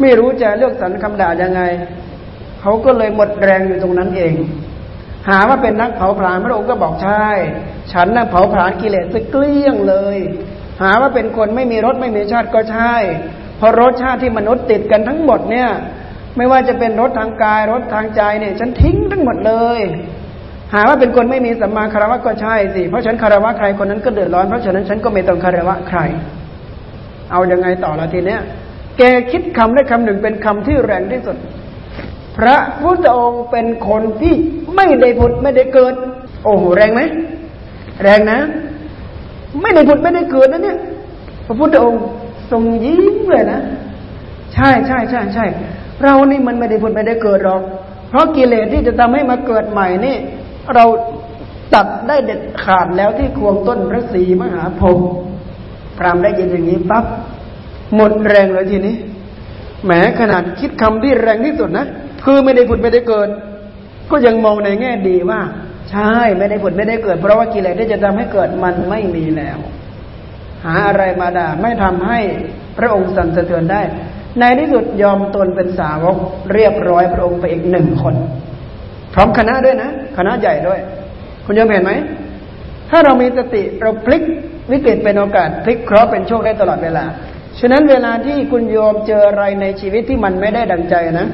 ไม่รู้จะเลือกสรรคำด่ายังไง เขาก็เลยหมดแรงอยู่ตรงนั้นเอง หาว่าเป็นนักเผาผลาญพระองค์ก็บอกใช่ ฉันน่ะเผาผลาญกิเลสซะเกลี้ยงเลย หาว่าเป็นคนไม่มีรสไม่มีชาติก็ใช่ เพราะรสชาติที่มนุษย์ติดกันทั้งหมดเนี่ย ไม่ว่าจะเป็นรสทางกายรสทางใจเนี่ยฉันทิ้งทั้งหมดเลยหาว่าเป็นคนไม่มีสัมมาคารวะก็ใช่สิ เพราะฉันคารวะใครคนนั้นก็เดือดร้อน เพราะฉะนั้นฉันก็ไม่ต้องคารวะใคร เอาอยัางไงต่อละทีเนี้ย แกคิดคำได้คำหนึ่งเป็นคำที่แรงที่สุด พระพุทธองค์เป็นคนที่ไม่ได้ผุดไม่ได้เกิด โอ้โหแรงไหมแรงนะ ไม่ได้ผุดไม่ได้เกิดนะเนี่ย พระพุทธองค์ทรงยิ้มเลยนะ ใช่ใช่ใช่ใช่เรานี่มันไม่ได้ผุดไม่ได้เกิดหรอก เพราะกิเลสที่จะทำให้มาเกิดใหม่นี่ เราตัดได้เด็ดขาดแล้วที่ควงต้นพระศรีมหาพธิ์พรามได้ยินอย่างนี้ปั๊บ หมดแรงเลยทีนี้แหมขนาดคิดคำที่แรงที่สุดนะคือไม่ได้ผุดไม่ได้เกิด ก็ยังมองในแง่ดีว่า ใช่ไม่ได้ผุดไม่ได้เกิด เพราะว่ากิเลสที่จะทำให้เกิดมันไม่มีแล้ว หาอะไรมาด่าไม่ทำให้พระองค์สั่นสะเทือนได้ ในที่สุดยอมตนเป็นสาวกเรียบร้อยพระองค์ไปอีกหนึ่งคน พร้อมคณะด้วยนะคณะใหญ่ด้วย คุณยอมเห็นไหมถ้าเรามีสติเราพลิกวิกฤตเป็นโอกาสพลิกเคราะห์เป็นโชคได้ตลอดเวลา ฉะนั้นเวลาที่คุณโยมเจออะไรในชีวิตที่มันไม่ได้ดังใจนะ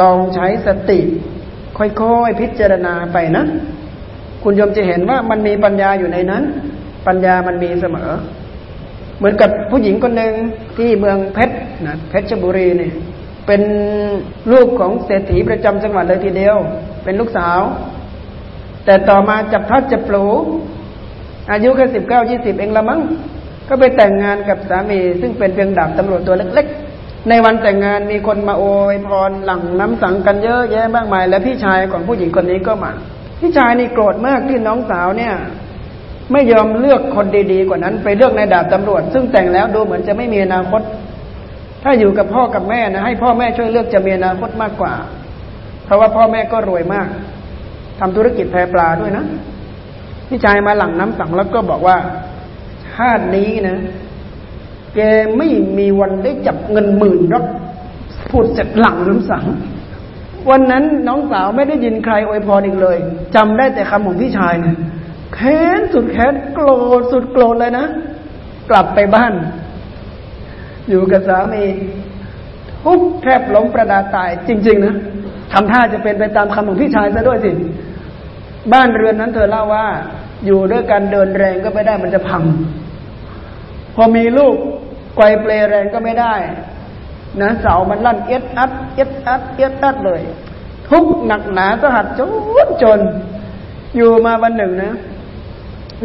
ลองใช้สติ ค่อยๆพิจารณาไปนะ คุณโยมจะเห็นว่ามันมีปัญญาอยู่ในนั้น ปัญญามันมีเสมอ เหมือนกับผู้หญิงคนหนึ่งที่เมืองเพชรนะเพชรบุรีเนี่ย เป็นลูกของเศรษฐีประจำจังหวัดเลยทีเดียว เป็นลูกสาว แต่ต่อมาจับพลัดจับปลูอายุแค่สิบเก้ายี่สิบเองละมั้ง ก็ไปแต่งงานกับสามี ซึ่งเป็นเพียงดาบตำรวจตัวเล็ก ๆ ในวันแต่งงานมีคนมาโอยพรหลังน้ำสังกันเยอะแยะมากมาย และพี่ชายของผู้หญิงคนนี้ก็มา พี่ชายนี่โกรธมากที่น้องสาวเนี่ย ไม่ยอมเลือกคนดีๆกว่านั้น ไปเลือกในดาบตำรวจ ซึ่งแต่งแล้วดูเหมือนจะไม่มีอนาคต ถ้าอยู่กับพ่อกับแม่นะให้พ่อแม่ช่วยเลือกจะมีอนาคตมากกว่า เพราะว่าพ่อแม่ก็รวยมากทำธุรกิจแพปลาด้วยนะพี่ชายมาหลังน้ำสังแล้วก็บอกว่า ชาตินี้นะ แกไม่มีวันได้จับเงินหมื่นหรอกพูดเสร็จหลังน้ำสัง วันนั้นน้องสาวไม่ได้ยินใครอวยพรอีกเลยจำได้แต่คำของพี่ชายนี่ยแค้นสุดแค้นโกรธสุดโกรธเลยนะ กลับไปบ้าน อยู่กับสามีทุบแทบล้มประดาตาย จริง ๆ นะทำท่าจะเป็นไปตามคำของพี่ชายซะด้วยสิ บ้านเรือนนั้นเธอเล่าว่า อยู่ด้วยกันเดินแรงก็ไม่ได้มันจะพัง พอมีลูกไกวเปลแรงก็ไม่ได้ นะเสามันลั่นเอ็ดอัดเอ็ดอัดเอ็ดอัดเลย ทุกหนักหนาสหัสจนจน อยู่มาวันหนึ่งนะ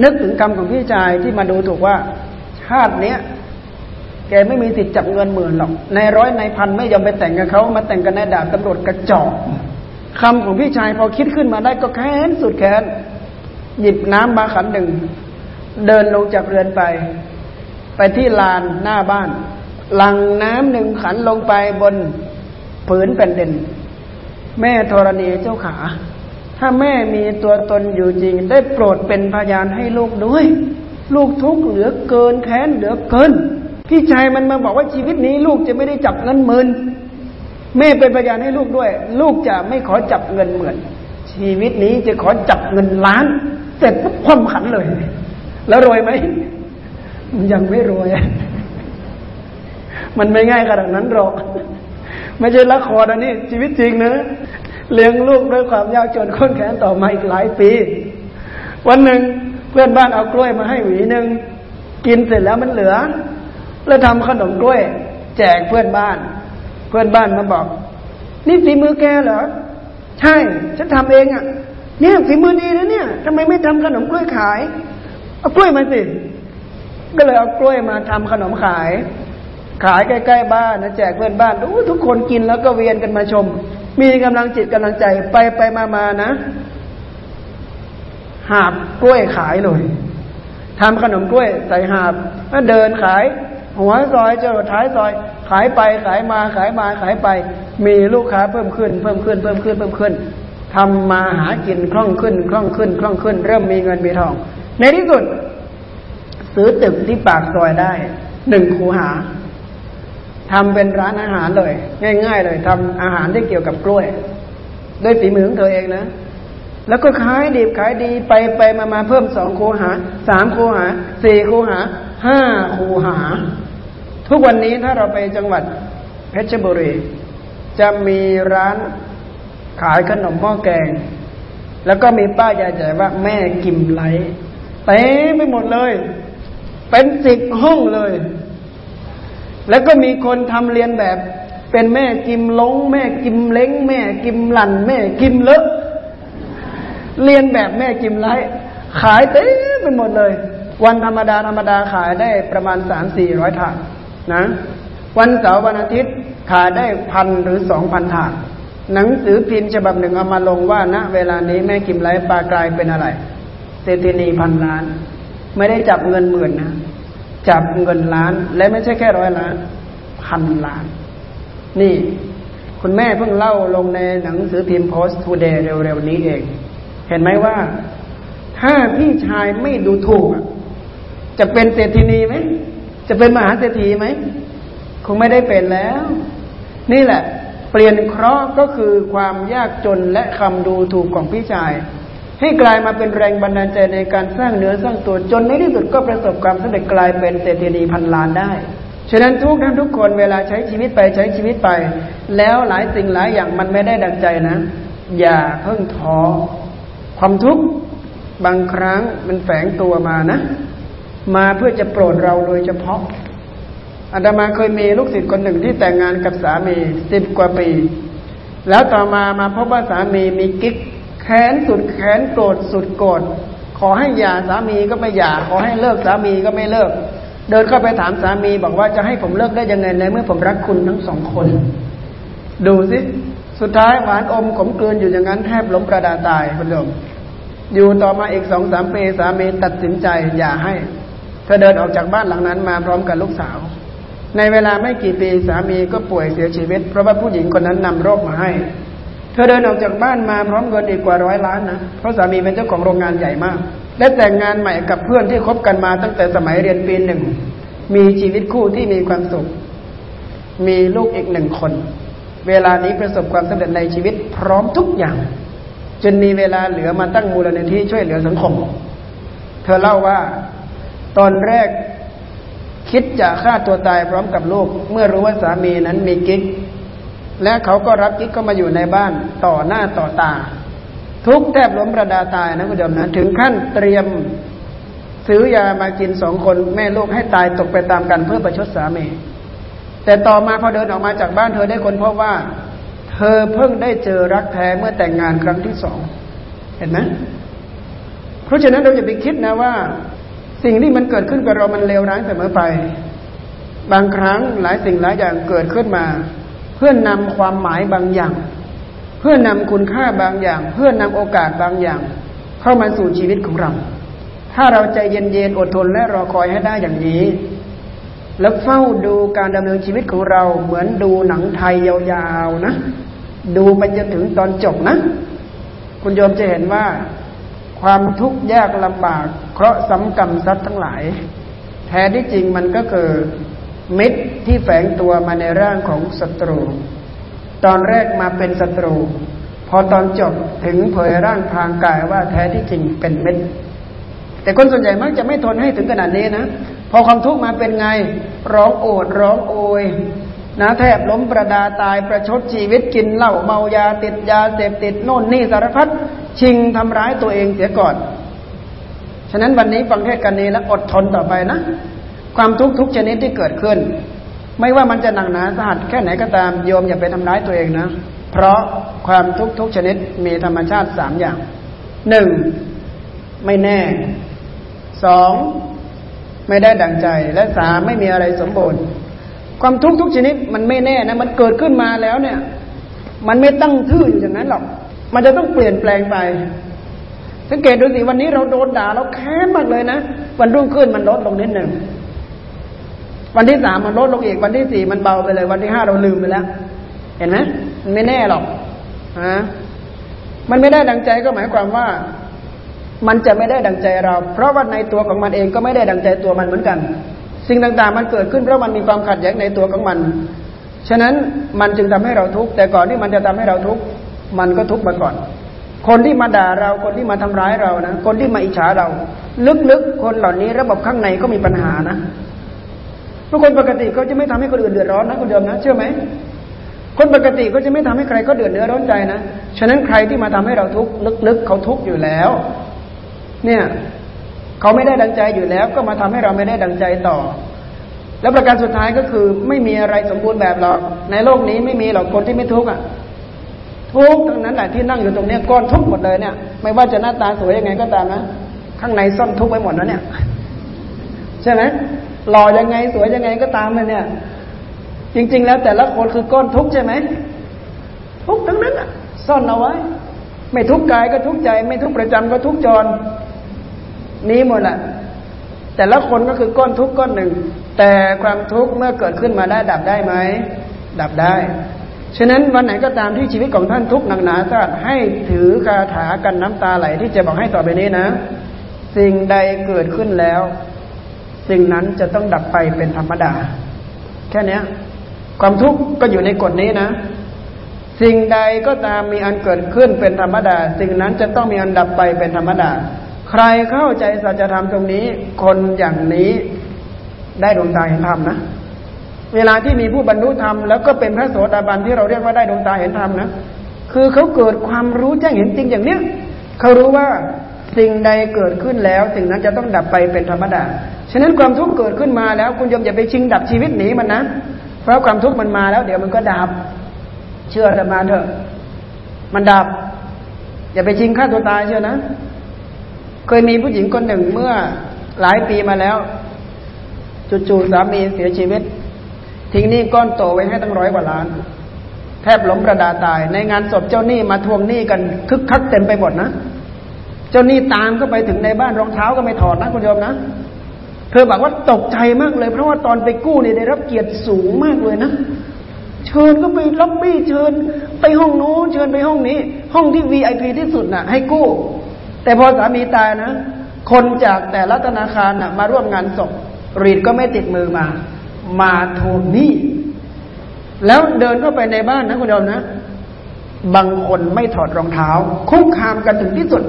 นึกถึงคำของพี่ชายที่มาดูถูกว่า ชาติเนี้ยแกไม่มีสิทธิ์จับเงินหมื่นหรอกในร้อยในพันไม่ยอมไปแต่งกับเขามาแต่งกันในดาบตำรวจกระจอกคำของพี่ชายพอคิดขึ้นมาได้ก็แค้นสุดแค้นหยิบน้ำมาขันหนึ่งเดินลงจากเรือนไป ไปที่ลานหน้าบ้าน หลังน้ำหนึ่งขันลงไปบนผืนแผ่นดิน แม่ธรณีเจ้าขา ถ้าแม่มีตัวตนอยู่จริง ได้โปรดเป็นพยานให้ลูกด้วย ลูกทุกข์เหลือเกินแค้นเหลือเกิน พี่ชายมันมาบอกว่าชีวิตนี้ลูกจะไม่ได้จับเงินหมื่นแม่เป็นพยานให้ลูกด้วย ลูกจะไม่ขอจับเงินหมือนชีวิตนี้จะขอจับเงินล้าน เสร็จปุ๊บคว่ำขันเลย แล้วรวยไหม ยังไม่รวย มันไม่ง่ายขนาดนั้นหรอก ไม่ใช่ละครอันนี้ชีวิตจริงนะ เลี้ยงลูกด้วยความยากจนข้นแขนต่อมาอีกหลายปี วันหนึ่งเพื่อนบ้านเอากล้วยมาให้หวีหนึ่งกินเสร็จแล้วมันเหลือ แล้วทำขนมกล้วย แจกเพื่อนบ้าน เพื่อนบ้านมาบอก นี่ฝีมือแกเหรอ ใช่ ฉันทำเองอะ่ะ เนี่ยฝีมือดีนะเนี่ยทำไมไม่ทำขนมกล้วยขาย เอากล้วยมาสิ ก็เลยเอากล้วยมาทำขนมขาย ขายใกล้ ๆ บ้านนะแจกเพื่อนบ้านดูทุกคนกินแล้วก็เวียนกันมาชม มีกำลังจิตกำลังใจไปไปมามานะ หาบกล้วยขายเลยทำขนมกล้วยใส่หาบเดินขาย หัวซอยเจอท้ายซอย ขายไปขายมาขายมาขายไป มีลูกค้าเพิ่มขึ้น เพิ่มขึ้นเพิ่มขึ้นเพิ่มขึ้นทำมาหากินคล่องขึ้นคล่องขึ้นคล่องขึ้น เริ่มมีเงินมีทอง ในที่สุด ซื้อตึกที่ปากซอยได้หนึ่งคูหาทำเป็นร้านอาหารเลย ง่าย ๆ เลยทำอาหารที่เกี่ยวกับกล้วย ด้วยฝีมือของเธอเองนะแล้วก็ขายดีขายดีไปไปมามาเพิ่มสองคูหาสามคูหาสี่คูหาห้าคูหา ทุกวันนี้ถ้าเราไปจังหวัดเพชรบุรี จะมีร้านขายขนมหม้อแกง แล้วก็มีป้ายใหญ่ๆว่าแม่กิมไหลเต็มไปหมดเลย เป็นสิบห้องเลย แล้วก็มีคนทำเรียนแบบ เป็นแม่กิมลง แม่กิมเล้ง แม่กิมหลัน แม่กิมเลอะเรียนแบบแม่กิมไลขายเต็มไปหมดเลย วันธรรมดาธรรมดาขายได้ประมาณสามสี่ร้อยถาดนะ วันเสาร์วันอาทิตย์ขายได้พันหรือสองพันถาดหนังสือพิมพ์ฉบับหนึ่งเอามาลงว่าณเวลานี้แม่กิมไลปลากลายเป็นอะไรเศรษฐีนีพันล้าน ไม่ได้จับเงินหมื่นนะจับเงินล้าน และไม่ใช่แค่ร้อยล้านพันล้าน นี่ คุณแม่เพิ่งเล่าลงในหนังสือพิมพ์โพสต์ทูเดย์เร็วๆนี้เอง เห็นไหมว่า ถ้าพี่ชายไม่ดูถูกจะเป็นเศรษฐีนีไหมจะเป็นมหาเศรษฐีไหมคงไม่ได้เป็นแล้ว นี่แหละ เปลี่ยนเคราะห์ก็คือความยากจนและคำดูถูกของพี่ชาย ให้กลายมาเป็นแรงบันดาลใจในการสร้างเนื้อสร้างตัวจนในที่สุดก็ประสบความสำเร็จกลายเป็นเศรษฐีนีพันล้านได้ ฉะนั้นทุกท่านทุกคนเวลาใช้ชีวิตไปใช้ชีวิตไป แล้วหลายสิ่งหลายอย่างมันไม่ได้ดังใจนะ อย่าเพิ่งท้อความทุกข์บางครั้งมันแฝงตัวมานะ มาเพื่อจะโปรดเราโดยเฉพาะอาตมาเคยมีลูกศิษย์คนหนึ่งที่แต่งงานกับสามีสิบกว่าปี แล้วต่อมามาพบว่าสามีมีกิ๊ก แค้นสุดแค้นโกรธสุดโกรธขอให้หย่าสามีก็ไม่หย่าขอให้เลิกสามีก็ไม่เลิก เดินเข้าไปถามสามีบอกว่าจะให้ผมเลิกได้ยังไงในเมื่อผมรักคุณทั้งสองคน ดูสิสุดท้ายหวานอมขมกลืนอยู่อย่างนั้นแทบล้มกระดาตายคุณโยมอยู่ต่อมาอีกสองสามปีสามีตัดสินใจอย่าให้เธอเดินออกจากบ้านหลังนั้นมาพร้อมกับลูกสาว ในเวลาไม่กี่ปีสามีก็ป่วยเสียชีวิต เพราะว่าผู้หญิงคนนั้นนำโรคมาให้ เธอเดินออกจากบ้านมาพร้อมเงินอีกกว่าร้อยล้านนะ เพราะสามีเป็นเจ้าของโรงงานใหญ่มาก และแต่งงานใหม่กับเพื่อนที่คบกันมาตั้งแต่สมัยเรียนปีหนึ่ง มีชีวิตคู่ที่มีความสุข มีลูกอีกหนึ่งคน เวลานี้ประสบความสำเร็จในชีวิตพร้อมทุกอย่าง จนมีเวลาเหลือมาตั้งมูลนิธิช่วยเหลือสังคม เธอเล่าว่าตอนแรกคิดจะฆ่าตัวตายพร้อมกับลูก เมื่อรู้ว่าสามีนั้นมีกิ๊ก และเขาก็รับกิ๊กเข้ามาอยู่ในบ้านต่อหน้าต่อตา ทุกแทบล้มประดาตายนะคุณผู้ชมนะถึงขั้นเตรียมซื้อยามากินสองคนแม่ลูกให้ตายตกไปตามกันเพื่อประชดสามีแต่ต่อมาพอเดินออกมาจากบ้านเธอได้คนพบว่า เธอเพิ่งได้เจอรักแท้เมื่อแต่งงานครั้งที่สองเห็นไหมเพราะฉะนั้นเราจะไปคิดนะว่า สิ่งที่มันเกิดขึ้นกับเรามันเลวร้ายเสมอไป บางครั้งหลายสิ่งหลายอย่างเกิดขึ้นมา พื่อนนำความหมายบางอย่าง เพื่อนำคุณค่าบางอย่าง เพื่อนำโอกาสบางอย่าง เข้ามาสู่ชีวิตของเรา ถ้าเราใจเย็นๆอดทนและรอคอยให้ได้อย่างนี้ แล้วเฝ้าดูการดำเนินชีวิตของเราเหมือนดูหนังไทยยาวๆนะ ดูไปจนถึงตอนจบนะ คุณโยมจะเห็นว่า ความทุกข์ยากลำบากเพราะห์สำกรรมซัดทั้งหลาย แท้ที่จริงมันก็คือ มิตรที่แฝงตัวมาในร่างของศัตรู ตอนแรกมาเป็นศัตรู พอตอนจบถึงเผยร่างทางกายว่าแท้ที่จริงเป็นมิตร แต่คนส่วนใหญ่มักจะไม่ทนให้ถึงขนาดนี้นะ พอความทุกข์มาเป็นไง ร้องโอดร้องโอยนะแทบล้มประดาตายประชดชีวิตกินเหล้าเมายาติดยาเสพติดโน่นนี่สารพัดชิงทำร้ายตัวเองเสียก่อน ฉะนั้นวันนี้ฟังเทศกันนี้แล้วอดทนต่อไปนะ ความทุกข์ทุกชนิดที่เกิดขึ้น ไม่ว่ามันจะหนักหนาสหัสแค่ไหนก็ตามโยมอย่าไปทำร้ายตัวเองนะ เพราะความทุกข์ทุกชนิดมีธรรมชาติสามอย่างหนึ่งไม่แน่สองไม่ได้ดังใจและสามไม่มีอะไรสมบูรณ์ ความทุกข์ทุกชนิดมันไม่แน่นะมันเกิดขึ้นมาแล้วเนี่ย มันไม่ตั้งทื่ออยู่อย่างนั้นหรอก มันจะต้องเปลี่ยนแปลงไป สังเกตดูสิวันนี้เราโดนด่าเราแค้นมากเลยนะวันรุ่งขึ้นมันลดลงนิดหนึ่ง วันที่สามมันลดลงอีก วันที่สี่มันเบาไปเลย วันที่ห้าเราลืมไปแล้ว เห็นไหมมันไม่แน่หรอกฮะมันไม่ได้ดังใจก็หมายความว่า มันจะไม่ได้ดังใจเรา เพราะว่าในตัวของมันเองก็ไม่ได้ดังใจตัวมันเหมือนกัน สิ่งต่างๆ มันเกิดขึ้นเพราะมันมีความขัดแย้งในตัวของมัน ฉะนั้นมันจึงทำให้เราทุกข์แต่ก่อนที่มันจะทำให้เราทุกข์มันก็ทุกข์มาก่อน คนที่มาด่าเราคนที่มาทำร้ายเรานะคนที่มาอิจฉาเรา ลึกๆคนเหล่านี้ระบบข้างในก็มีปัญหานะ เพราะคนปกติเขาจะไม่ทำให้คนอื่นเดือดร้อนนะคุณโยมนะ เชื่อไหมคนปกติก็จะไม่ทำให้ใครเขาเดือดเนื้อร้อนใจนะ ฉะนั้นใครที่มาทำให้เราทุกข์ลึกๆเขาทุกข์อยู่แล้ว เนี่ยเขาไม่ได้ดังใจอยู่แล้ว ก็มาทำให้เราไม่ได้ดังใจต่อ แล้วประการสุดท้ายก็คือไม่มีอะไรสมบูรณ์แบบหรอก ในโลกนี้ไม่มีหรอกคนที่ไม่ทุกข์อะ ทุกข์ทั้งนั้นแหละที่นั่งอยู่ตรงนี้ก้อนทุกข์หมดเลยเนี่ย ไม่ว่าจะหน้าตาสวยยังไงก็ตามนะ ข้างในซ่อนทุกข์ไว้หมดแล้วเนี่ย ใช่ไหม หล่อยังไงสวยยังไงก็ตามเลยเนี่ย จริง ๆ แล้วแต่ละคนคือก้อนทุกข์ใช่ไหมทุกทั้งนั้นอะ ซ่อนเอาไว้ ไม่ทุกกายก็ทุกใจ ไม่ทุกประจำก็ทุกจร นี้หมดแหละแต่ละคนก็คือก้อนทุกก้อนหนึ่ง แต่ความทุกข์เมื่อเกิดขึ้นมาได้ดับได้ไหมดับได้ ฉะนั้นวันไหนก็ตามที่ชีวิตของท่านทุกข์หนักหนาสาให้ถือคาถากันน้ำตาไหลที่จะบอกให้ต่อไปนี้นะ สิ่งใดเกิดขึ้นแล้ว สิ่งนั้นจะต้องดับไปเป็นธรรมดา แค่นี้ความทุกข์ก็อยู่ในกฎนี้นะ สิ่งใดก็ตามมีอันเกิดขึ้นเป็นธรรมดา สิ่งนั้นจะต้องมีอันดับไปเป็นธรรมดา ใครเข้าใจสัจธรรมตรงนี้ คนอย่างนี้ได้ดวงตาเห็นธรรมนะ เวลาที่มีผู้บรรลุธรรมแล้วก็เป็นพระโสดาบันที่เราเรียกว่าได้ดวงตาเห็นธรรมนะ คือเขาเกิดความรู้แจ้งเห็นจริงอย่างเนี้ยเขารู้ว่า สิ่งใดเกิดขึ้นแล้ว สิ่งนั้นจะต้องดับไปเป็นธรรมดา ฉะนั้นความทุกข์เกิดขึ้นมาแล้ว คุณยมอย่าไปชิงดับชีวิตหนีมันนะ เพราะความทุกข์มันมาแล้ว เดี๋ยวมันก็ดับ เชื่อธรรมาเถอะ มันดับ อย่าไปชิงฆ่าตัวตายเชื่อนะ เคยมีผู้หญิงคนหนึ่งเมื่อหลายปีมาแล้วจู่ๆสามีเสียชีวิต ทิ้งหนี้ก้อนโตไว้ให้ตั้งร้อยกว่าล้าน แทบล้มประดาตาย ในงานศพเจ้าหนี้มาทวงหนี้กันคึกคักเต็มไปหมดนะ เจ้าหนี้ตามก็ไปถึงในบ้านรองเท้าก็ไม่ถอดนะคุณโยมนะ เธอบอกว่าตกใจมากเลย เพราะว่าตอนไปกู้เนี่ยได้รับเกียรติสูงมากเลยนะ เชิญก็ไปล็อบบี้เชิญ ไปห้องโน้นเชิญไปห้องนี้ ห้องที่วีไอพีที่สุดนะ่ะ ให้กู้ แต่พอสามีตายนะ คนจากแต่ละธนาคารนะมาร่วมงานศพรีดก็ไม่ติดมือมา มาทวงหนี้แล้วเดินเข้าไปในบ้านนะคุณโยมนะบางคนไม่ถอดรองเท้า คุกคามกันถึงที่สุด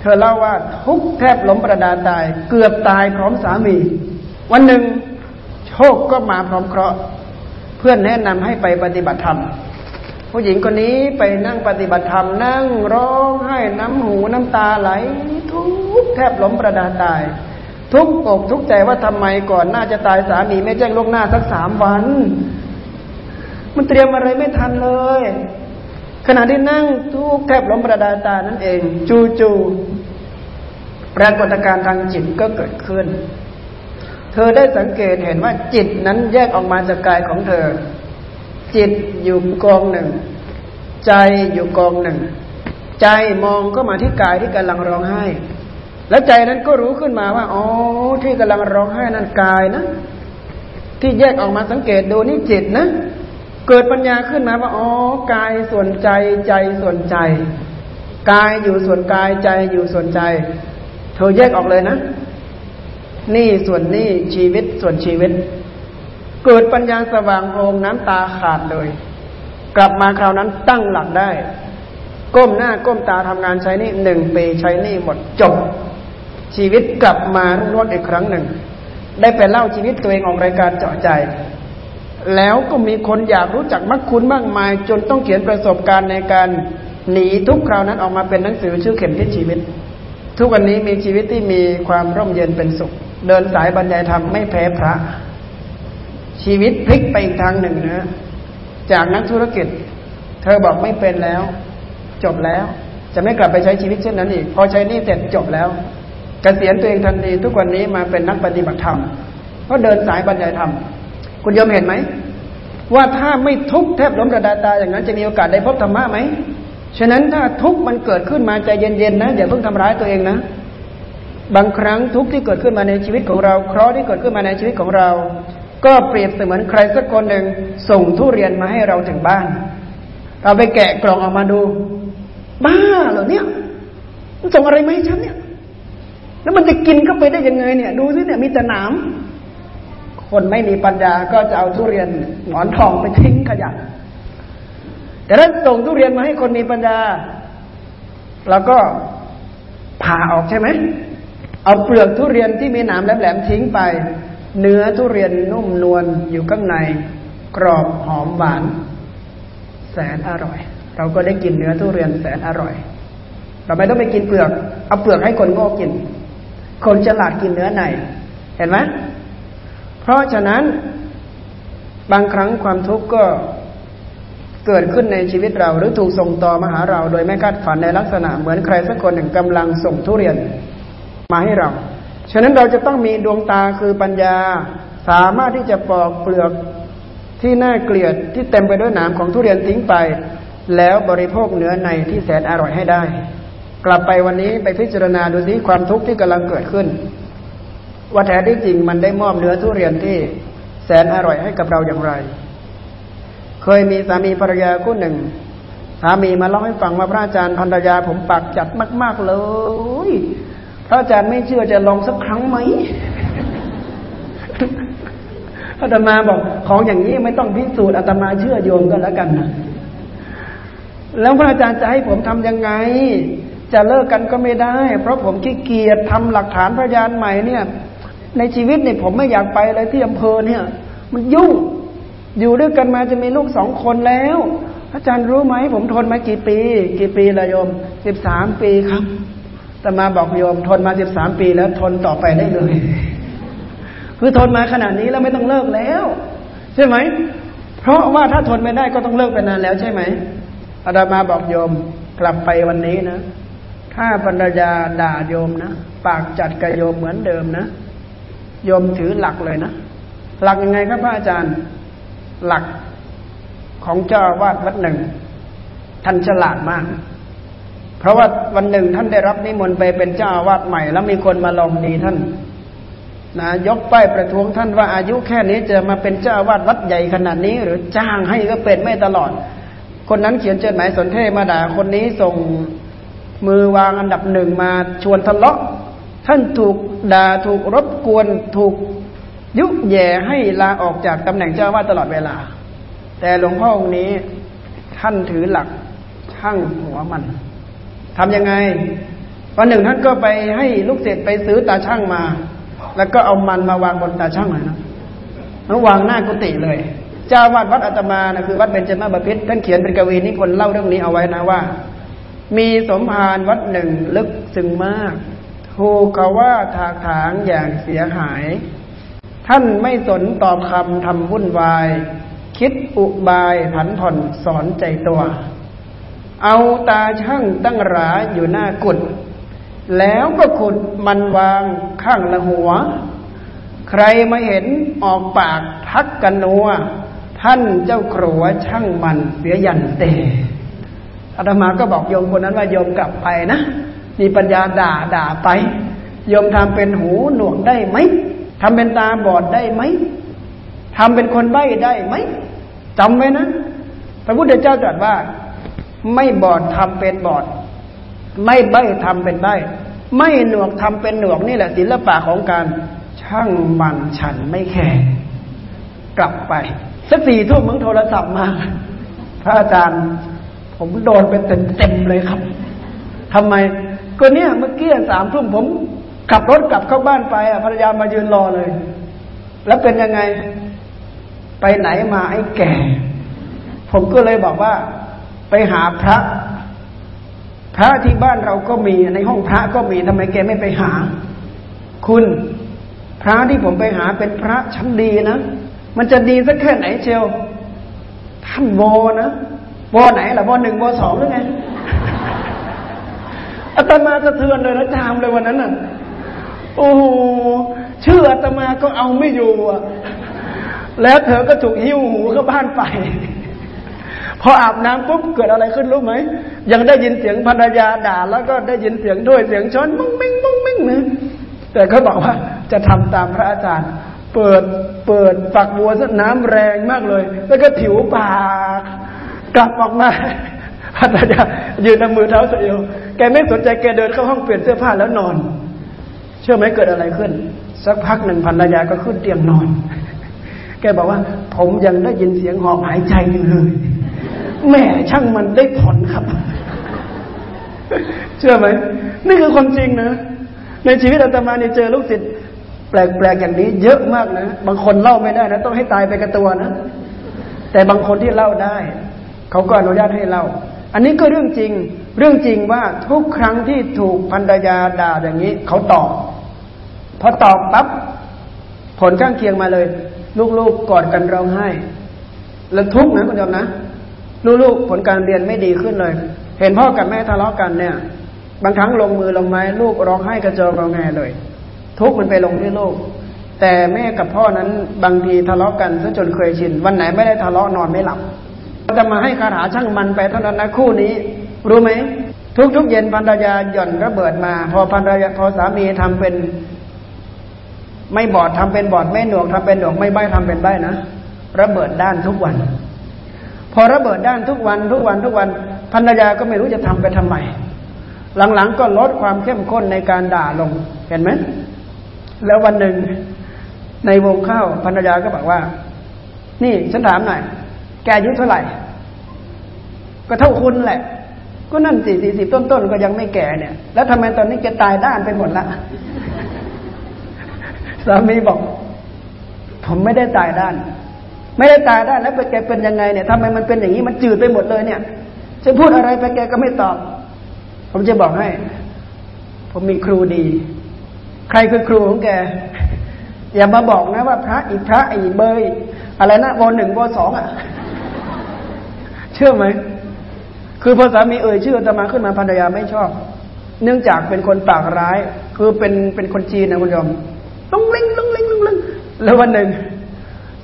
เธอเล่าว่าทุกแทบล้มประดาตาย เกือบตายพร้อมสามี วันหนึ่งโชคก็มาพร้อมเคราะห์เพื่อนแนะนำให้ไปปฏิบัติธรรม ผู้หญิงคนนี้ไปนั่งปฏิบัติธรรมนั่งร้องไห้น้ำหูน้ำตาไหล ทุกแทบล้มประดาตาย ทุกอกทุกใจว่าทำไมก่อนน่าจะตายสามีไม่แจ้งล่วงหน้าสักสามวัน มันเตรียมอะไรไม่ทันเลย ขณะที่นั่งทุกแทบล้มประดาตานั่นเอง จูจูปรากฏการณ์ทางจิตก็เกิดขึ้น เธอได้สังเกตเห็นว่าจิตนั้นแยกออกมาจากกายของเธอ จิตอยู่กองหนึ่ง ใจอยู่กองหนึ่ง ใจมองก็มาที่กายที่กำลังร้องไห้ แล้วใจนั้นก็รู้ขึ้นมาว่าอ๋อที่กำลังร้องไห้นั้นกายนะ ที่แยกออกมาสังเกตดูนี่จิตนะ เกิดปัญญาขึ้นมาว่าอ๋อกายส่วนใจใจส่วนใจกายอยู่ส่วนกายใจอยู่ส่วนใจ เธอแยกออกเลยนะ นี่ส่วนนี่ชีวิตส่วนชีวิต เกิดปัญญาสว่างโพงน้ำตาขาดเลย กลับมาคราวนั้นตั้งหลักได้ ก้มหน้าก้มตาทำงานใช้นี่หนึ่งปีใช้นี่หมดจบ ชีวิตกลับมารุ่งรอดอีกครั้งหนึ่ง ได้ไปเล่าชีวิตตัวเองออกรายการเจาะใจ แล้วก็มีคนอยากรู้จักมักคุณมากมาย จนต้องเขียนประสบการณ์ในการหนีทุกคราวนั้นออกมาเป็นหนังสือชื่อเข็มทิศชีวิต ทุกวันนี้มีชีวิตที่มีความร่มเย็นเป็นสุข เดินสายบรรยายธรรมไม่แพ้พระ ชีวิตพลิกไปอีกทางหนึ่งนะจากนักธุรกิจ เธอบอกไม่เป็นแล้ว จบแล้ว จะไม่กลับไปใช้ชีวิตเช่นนั้นอีก พอใช้นี่เสร็จจบแล้วกเกษียณตัวเองทันทีทุกวันนี้มาเป็นนักปฏิบัติธรรมเพราะเดินสายบรรยายธรรม คุณยอมเห็นไหม ว่าถ้าไม่ทุกข์แทบล้มกระดาตาอย่างนั้นจะมีโอกาสได้พบธรรมะไหมฉะนั้นถ้าทุกข์มันเกิดขึ้นมาใจเย็นๆนะอย่าเพิ่งทำร้ายตัวเองนะ บางครั้งทุกข์ที่เกิดขึ้นมาในชีวิตของเราเคราะห์ที่เกิดขึ้นมาในชีวิตของเรา ก็เปรียบเสมือนใครสักคนหนึ่งส่งทุเรียนมาให้เราถึงบ้าน เราไปแกะกล่องออกมาดู บ้าเหรอเนี่ยมันส่งอะไรมาให้ฉันเนี่ย แล้วมันจะกินเข้าไปได้ยังไงเนี่ย ดูสิเนี่ยมีแต่หนาม คนไม่มีปัญญาก็จะเอาทุเรียนหนอนทองไปทิ้งขยะ แต่ถ้าส่งทุเรียนมาให้คนมีปัญญาเราก็ผ่าออกใช่ไหม เอาเปลือกทุเรียนที่มีหนามแหลมๆทิ้งไป เนื้อทุเรียนนุ่มนวลอยู่ข้างใน กรอบหอมหวาน แสนอร่อย เราก็ได้กินเนื้อทุเรียนแสนอร่อย เราไม่ต้องไปกินเปลือก เอาเปลือกให้คนโง่กิน คนฉลาดกินเนื้อใน เห็นไหม เพราะฉะนั้นบางครั้งความทุกข์ก็เกิดขึ้นในชีวิตเรา หรือถูกส่งต่อมาหาเรา โดยไม่คาดฝันในลักษณะเหมือนใครสักคนหนึ่งกำลังส่งทุเรียนมาให้เรา ฉะนั้นเราจะต้องมีดวงตาคือปัญญา สามารถที่จะปอกเปลือกที่น่าเกลียดที่เต็มไปด้วยหนามของทุเรียนทิ้งไป แล้วบริโภคเนื้อในที่แสนอร่อยให้ได้ กลับไปวันนี้ไปพิจารณาดูสิความทุกข์ที่กำลังเกิดขึ้น ว่าแท้ที่จริงมันได้มอบเนื้อทุเรียนที่แสนอร่อยให้กับเราอย่างไร เคยมีสามีภรรยาคู่หนึ่ง สามีมาเล่าให้ฟังว่าพระอาจารย์ภรรยาผมปากจัดมาก ๆ เลย พระอาจารย์ไม่เชื่อจะลองสักครั้งไหมอาตมาบอกของอย่างนี้ไม่ต้องพิสูจน์อาตมาเชื่อโยมกันแล้วกันนะแล้วพระอาจารย์จะให้ผมทํำยังไง จะเลิกกันก็ไม่ได้ เพราะผมขี้เกียจทำหลักฐานพยานใหม่เนี่ย ในชีวิตเนี่ยผมไม่อยากไปเลยที่อำเภอเนี่ย มันยุ่ง อยู่ด้วยกันมาจะมีลูกสองคนแล้ว อาจารย์รู้ไหมผมทนมากี่ปี กี่ปีละโยมสิบสามปีครับแต่มาบอกโยม ทนมาสิบสามปีแล้วทนต่อไปได้เลย คือทนมาขนาดนี้แล้วไม่ต้องเลิกแล้ว ใช่ไหม เพราะว่าถ้าทนไม่ได้ก็ต้องเลิกไปนานแล้วใช่ไหมอาดามาบอกโยมกลับไปวันนี้นะ ถ้าภรรยาด่าโยมนะ ปากจัดกับโยมเหมือนเดิมนะ โยมถือหลักเลยนะ หลักยังไงครับพระอาจารย์หลักของเจ้าวาดวัดหนึ่ง ท่านฉลาดมาก เพราะว่าวันหนึ่งท่านได้รับนิมนต์ไปเป็นเจ้าวาดใหม่ แล้วมีคนมาลองดีท่านนะยกป้ายประท้วงท่านว่าอายุแค่นี้จะมาเป็นเจ้าวาดวัดใหญ่ขนาดนี้ หรือจ้างให้ก็เป็นไม่ตลอด คนนั้นเขียนจดหมายสนเทศมาด่าคนนี้ส่งมือวางอันดับหนึ่งมาชวนทะเลาะ ท่านถูกด่าถูกรบกวนถูกยุแย่ให้ลาออกจากตำแหน่งเจ้าวาดตลอดเวลา แต่หลวงพ่อองค์นี้ท่านถือหลักช่างหัวมันทำยังไงวันหนึ่งท่านก็ไปให้ลูกเศษไปซื้อตาช่างมา แล้วก็เอามันมาวางบนตาช่างเลยนะแล้ววางหน้ากุฏิเลย เจ้าวาดวัดอาตมานะคือวัดเบญจมาบพิตรท่านเขียนเป็นกวีนิพนธ์เล่าเรื่องนี้เอาไว้นะว่า มีสมภารวัดหนึ่งลึกซึ้งมาก ถูกเขาว่าถากถางอย่างเสียหาย ท่านไม่สนตอบคำทำวุ่นวาย คิดอุบายผันผ่อนสอนใจตัว เอาตาช่างตั้งราอยู่หน้ากุด แล้วก็ขุดมันวางข้างละหัว ใครมาเห็นออกปากทักกันนัวท่านเจ้าครัวช่างมันเสียยันเตอาตมาก็บอกโยมคนนั้นว่าโยมกลับไปนะ มีปัญญาด่าด่าไปโยมทำเป็นหูหนวกได้ไหมทำเป็นตาบอดได้ไหมทำเป็นคนใบ้ได้ไหมจำไว้นะพระพุทธเจ้าตรัสว่า ไม่บอดทำเป็นบอด ไม่ใบ้ทำเป็นใบ้ไม่หนวกทำเป็นหนวกนี่แหละศิลปะของการช่างมันฉันไม่แข่งกลับไปสักสี่ทุ่มมึงโทรศัพท์มา พระอาจารย์ ผมโดนเป็นเต็มเลยครับทำไม ก็เนี่ยเมื่อกี้สามทุ่มผม ขับรถกลับเข้าบ้านไปอะภรรยามายืนรอเลย แล้วเป็นยังไง ไปไหนมาไอ้แก่ ผมก็เลยบอกว่า ไปหาพระ พระที่บ้านเราก็มีในห้องพระก็มีทำไมแกไม่ไปหา คุณ พระที่ผมไปหาเป็นพระชั้นดีนะมันจะดีสักแค่ไหนเชียวท่านวอนะวอไหนล่ะวอหนึ่งวอสองหรือไง อาตมาสะเทือนเลยนะจามเลยวันนั้นน่ะ โอ้โหชื่ออาตมาก็เอาไม่อยู่อะ แล้วเธอก็ถูกหิ้วหูเข้าบ้านไป พออาบน้ำปุ๊บเกิดอะไรขึ้นรู้ไหม ยังได้ยินเสียงภรรยาด่า แล้วก็ได้ยินเสียงด้วยเสียงช้อนมุ้งมิ้งมุ้งมิ้งนะแต่เขาบอกว่าจะทำตามพระอาจารย์ เปิดเปิดฝักบัวซะน้ำแรงมากเลย แล้วก็ผิวปากกลับออกมา ภรรยายืนนำมือเท้าเสียวแกไม่สนใจแกเดินเข้าห้องเปลี่ยนเสื้อผ้าแล้วนอน เชื่อไหมเกิดอะไรขึ้น สักพักหนึ่งภรรยาก็ขึ้นเตียงนอน แกบอกว่า ผมยังได้ยินเสียงหอบหายใจอยู่เลยแม่ช่างมันได้ผลครับ เชื่อไหมนี่คือความจริงนะ ในชีวิตอาตมาเนี่ยเจอลูกศิษย์แปลกๆอย่างนี้ เยอะมากนะ บางคนเล่าไม่ได้นะ ต้องให้ตายไปกับตัวนะ แต่บางคนที่เล่าได้ เขาก็อนุญาตให้เล่า อันนี้ก็เรื่องจริง เรื่องจริงว่าทุกครั้งที่ถูกพันยาด่าอย่างนี้ เขาตอบพอตอบปั๊บผลข้างเคียงมาเลย ลูกๆกอดกันร้องไห้ แล้วทุกนะคุณผู้ชมนะลูกๆผลการเรียนไม่ดีขึ้นเลย เห็นพ่อกับแม่ทะเลาะกันเนี่ย บางครั้งลงมือลงไม้ลูกร้องไห้กระเจิงร้องไห้เลย ทุกมันไปลงที่ลูกแต่แม่กับพ่อนั้นบางทีทะเลาะกันซะจนเคยชินวันไหนไม่ได้ทะเลาะนอนไม่หลับ จะมาให้คาถาช่างมันไปเท่านั้นนะคู่นี้ รู้ไหม ทุกทุกเย็นภรรยาหย่อนระเบิดมา พอภรรยาพอสามีทำเป็น ไม่บอดทำเป็นบอดไม่หนวกทำเป็นหนวกไม่ใบ้ทำเป็นใบ้นะระเบิดด้านทุกวัน พอระเบิดด้านทุกวันทุกวันทุกวันภรรยาก็ไม่รู้จะทำไปทำไมหลังๆก็ลดความเข้มข้นในการด่าลงเห็นไหมแล้ววันหนึ่งในวงข้าวภรรยาก็บอกว่า นี่ฉันถามหน่อย แกอายุเท่าไหร่ ก็เท่าคุณแหละ ก็นั่นสี่สี่สิบต้นๆก็ยังไม่แก่เนี่ย แล้วทำไมตอนนี้แกตายด้านไปหมดละสามีบอก ผมไม่ได้ตายด้าน ไม่ได้ตายด้านแล้วไปแกเป็นยังไงเนี่ยทำไมมันเป็นอย่างนี้มันจืดไปหมดเลยเนี่ยฉันพูดอะไรไปแกก็ไม่ตอบ ผมจะบอกให้ ผมมีครูดี ใครคือครูของแก อย่ามาบอกนะว่าพระอีกพระอีกเบย อะไรนะวหนึ่งวสองอะ เชื่อไหม คือพอสามีเอ่ยชื่อตมาขึ้นมาภรรยาไม่ชอบ เนื่องจากเป็นคนปากร้าย คือเป็นเป็นคนจีนนะคุณยมลุงลิงลุงลิงลุงลิงแล้ววันหนึ่ง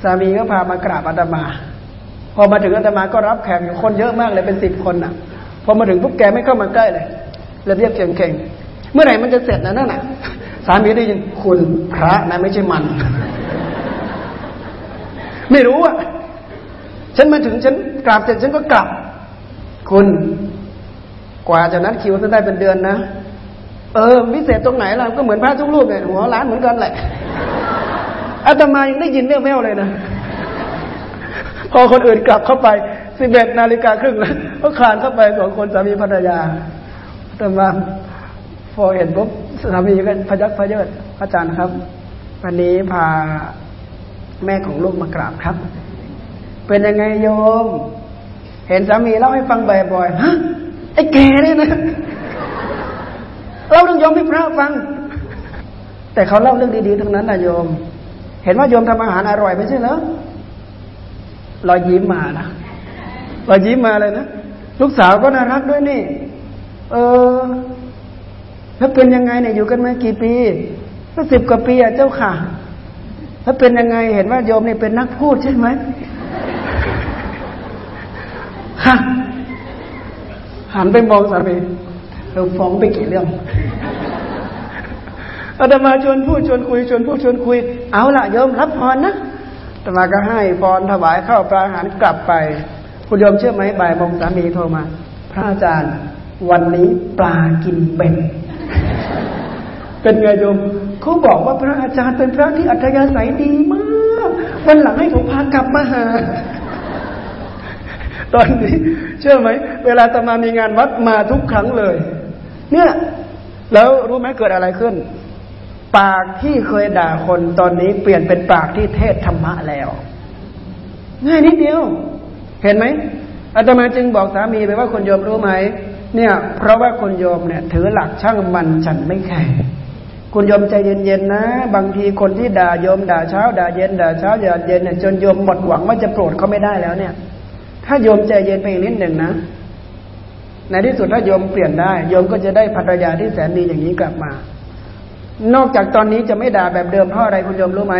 สามีก็พามากราบอาตมา พอมาถึงอาตมาก็รับแขกอยู่คนเยอะมากเลยเป็นสิบคนอะ พอมาถึงปุ๊บแกไม่เข้ามาใกล้เลยเรียบเรียบเก่งเมื่อไหร่มันจะเสร็จนะนั่นน่ะ สามีได้ยินคุณพระนะไม่ใช่มัน ไม่รู้อะ ฉันมาถึงฉันกราบเสร็จฉันก็กลับ คุณกว่าจะนัดคิวฉันได้เป็นเดือนนะเออวิเศษตรงไหนล่ะก็เหมือนพระทุกรูปเนี่ยหัวร้านเหมือนกันแหละอาตมายังได้ยินแว่วๆเลยนะพอคนอื่นกลับเข้าไปสิบเอ็ดนาฬิกาครึ่งแล้วก็คลานเข้าไปสองคนสามีภรรยาอาตมาพอเห็นปุ๊บสามีก็พยักพยเยิดอาจารย์ครับ วันนี้พาแม่ของลูกมากราบครับ เป็นยังไงโยม เห็นสามีเล่าให้ฟังบ่อยๆฮะไอ้แกเนี่ยนะเล่าเรื่องโยมให้พระฟัง แต่เขาเล่าเรื่องดีๆทั้งนั้นนะโยม เห็นว่าโยมทำอาหารอร่อยไม่ใช่เหรอรอยยิ้มมานะรอยยิ้มมาเลยนะลูกสาวก็น่ารักด้วยนี่ เออ แล้วเป็นยังไงเนี่ยอยู่กันมากี่ปีก็สิบกว่าปีอะเจ้าค่ะ แล้วเป็นยังไงเห็นว่าโยมเนี่ยเป็นนักพูดใช่ไหม ฮะหันไปมองสามีเราฟ้องไปกี่เรื่องอาตมาชวนพูดชวนคุยชวนพูดชวนคุย เอาละโยมรับพรนะอาตมาก็ให้พรถวายข้าวปลาอาหารกลับไป คุณโยมเชื่อไหมบ่ายโมงสามีโทรมา พระอาจารย์ วันนี้ปลากินเป็นเป็นไงโยมเขาบอกว่าพระอาจารย์เป็นพระที่อัธยาศัยดีมาก วันหลังให้ผมพากลับมาหา ตอนนี้เชื่อไหม เวลาตมามีงานวัดมาทุกครั้งเลย เนี่ย แล้วรู้ไหมเกิดอะไรขึ้น ปากที่เคยด่าคนตอนนี้เปลี่ยนเป็นปากที่เทศธรรมะแล้ว ง่ายนิดเดียว เห็นไหมอาตมาจึงบอกสามีไปว่าคนโยมรู้ไหมเนี่ย เพราะว่าคนโยมเนี่ย ถือหลักช่างมันฉันไม่แข่คุณโยมใจเย็นๆนะ บางทีคนที่ด่าโยมด่าเช้า ด่าเย็นด่าเช้าด่าเย็นเนี่ยจนโยมหมดหวังว่าจะโปรดเขาไม่ได้แล้วเนี่ย ถ้าโยมใจเย็นไปอีกนิดหนึ่งนะ ในที่สุดถ้าโยมเปลี่ยนได้ โยมก็จะได้ภรรยาที่แสนดีอย่างนี้กลับมา นอกจากตอนนี้จะไม่ด่าแบบเดิมเพราะอะไรคุณโยมรู้ไหม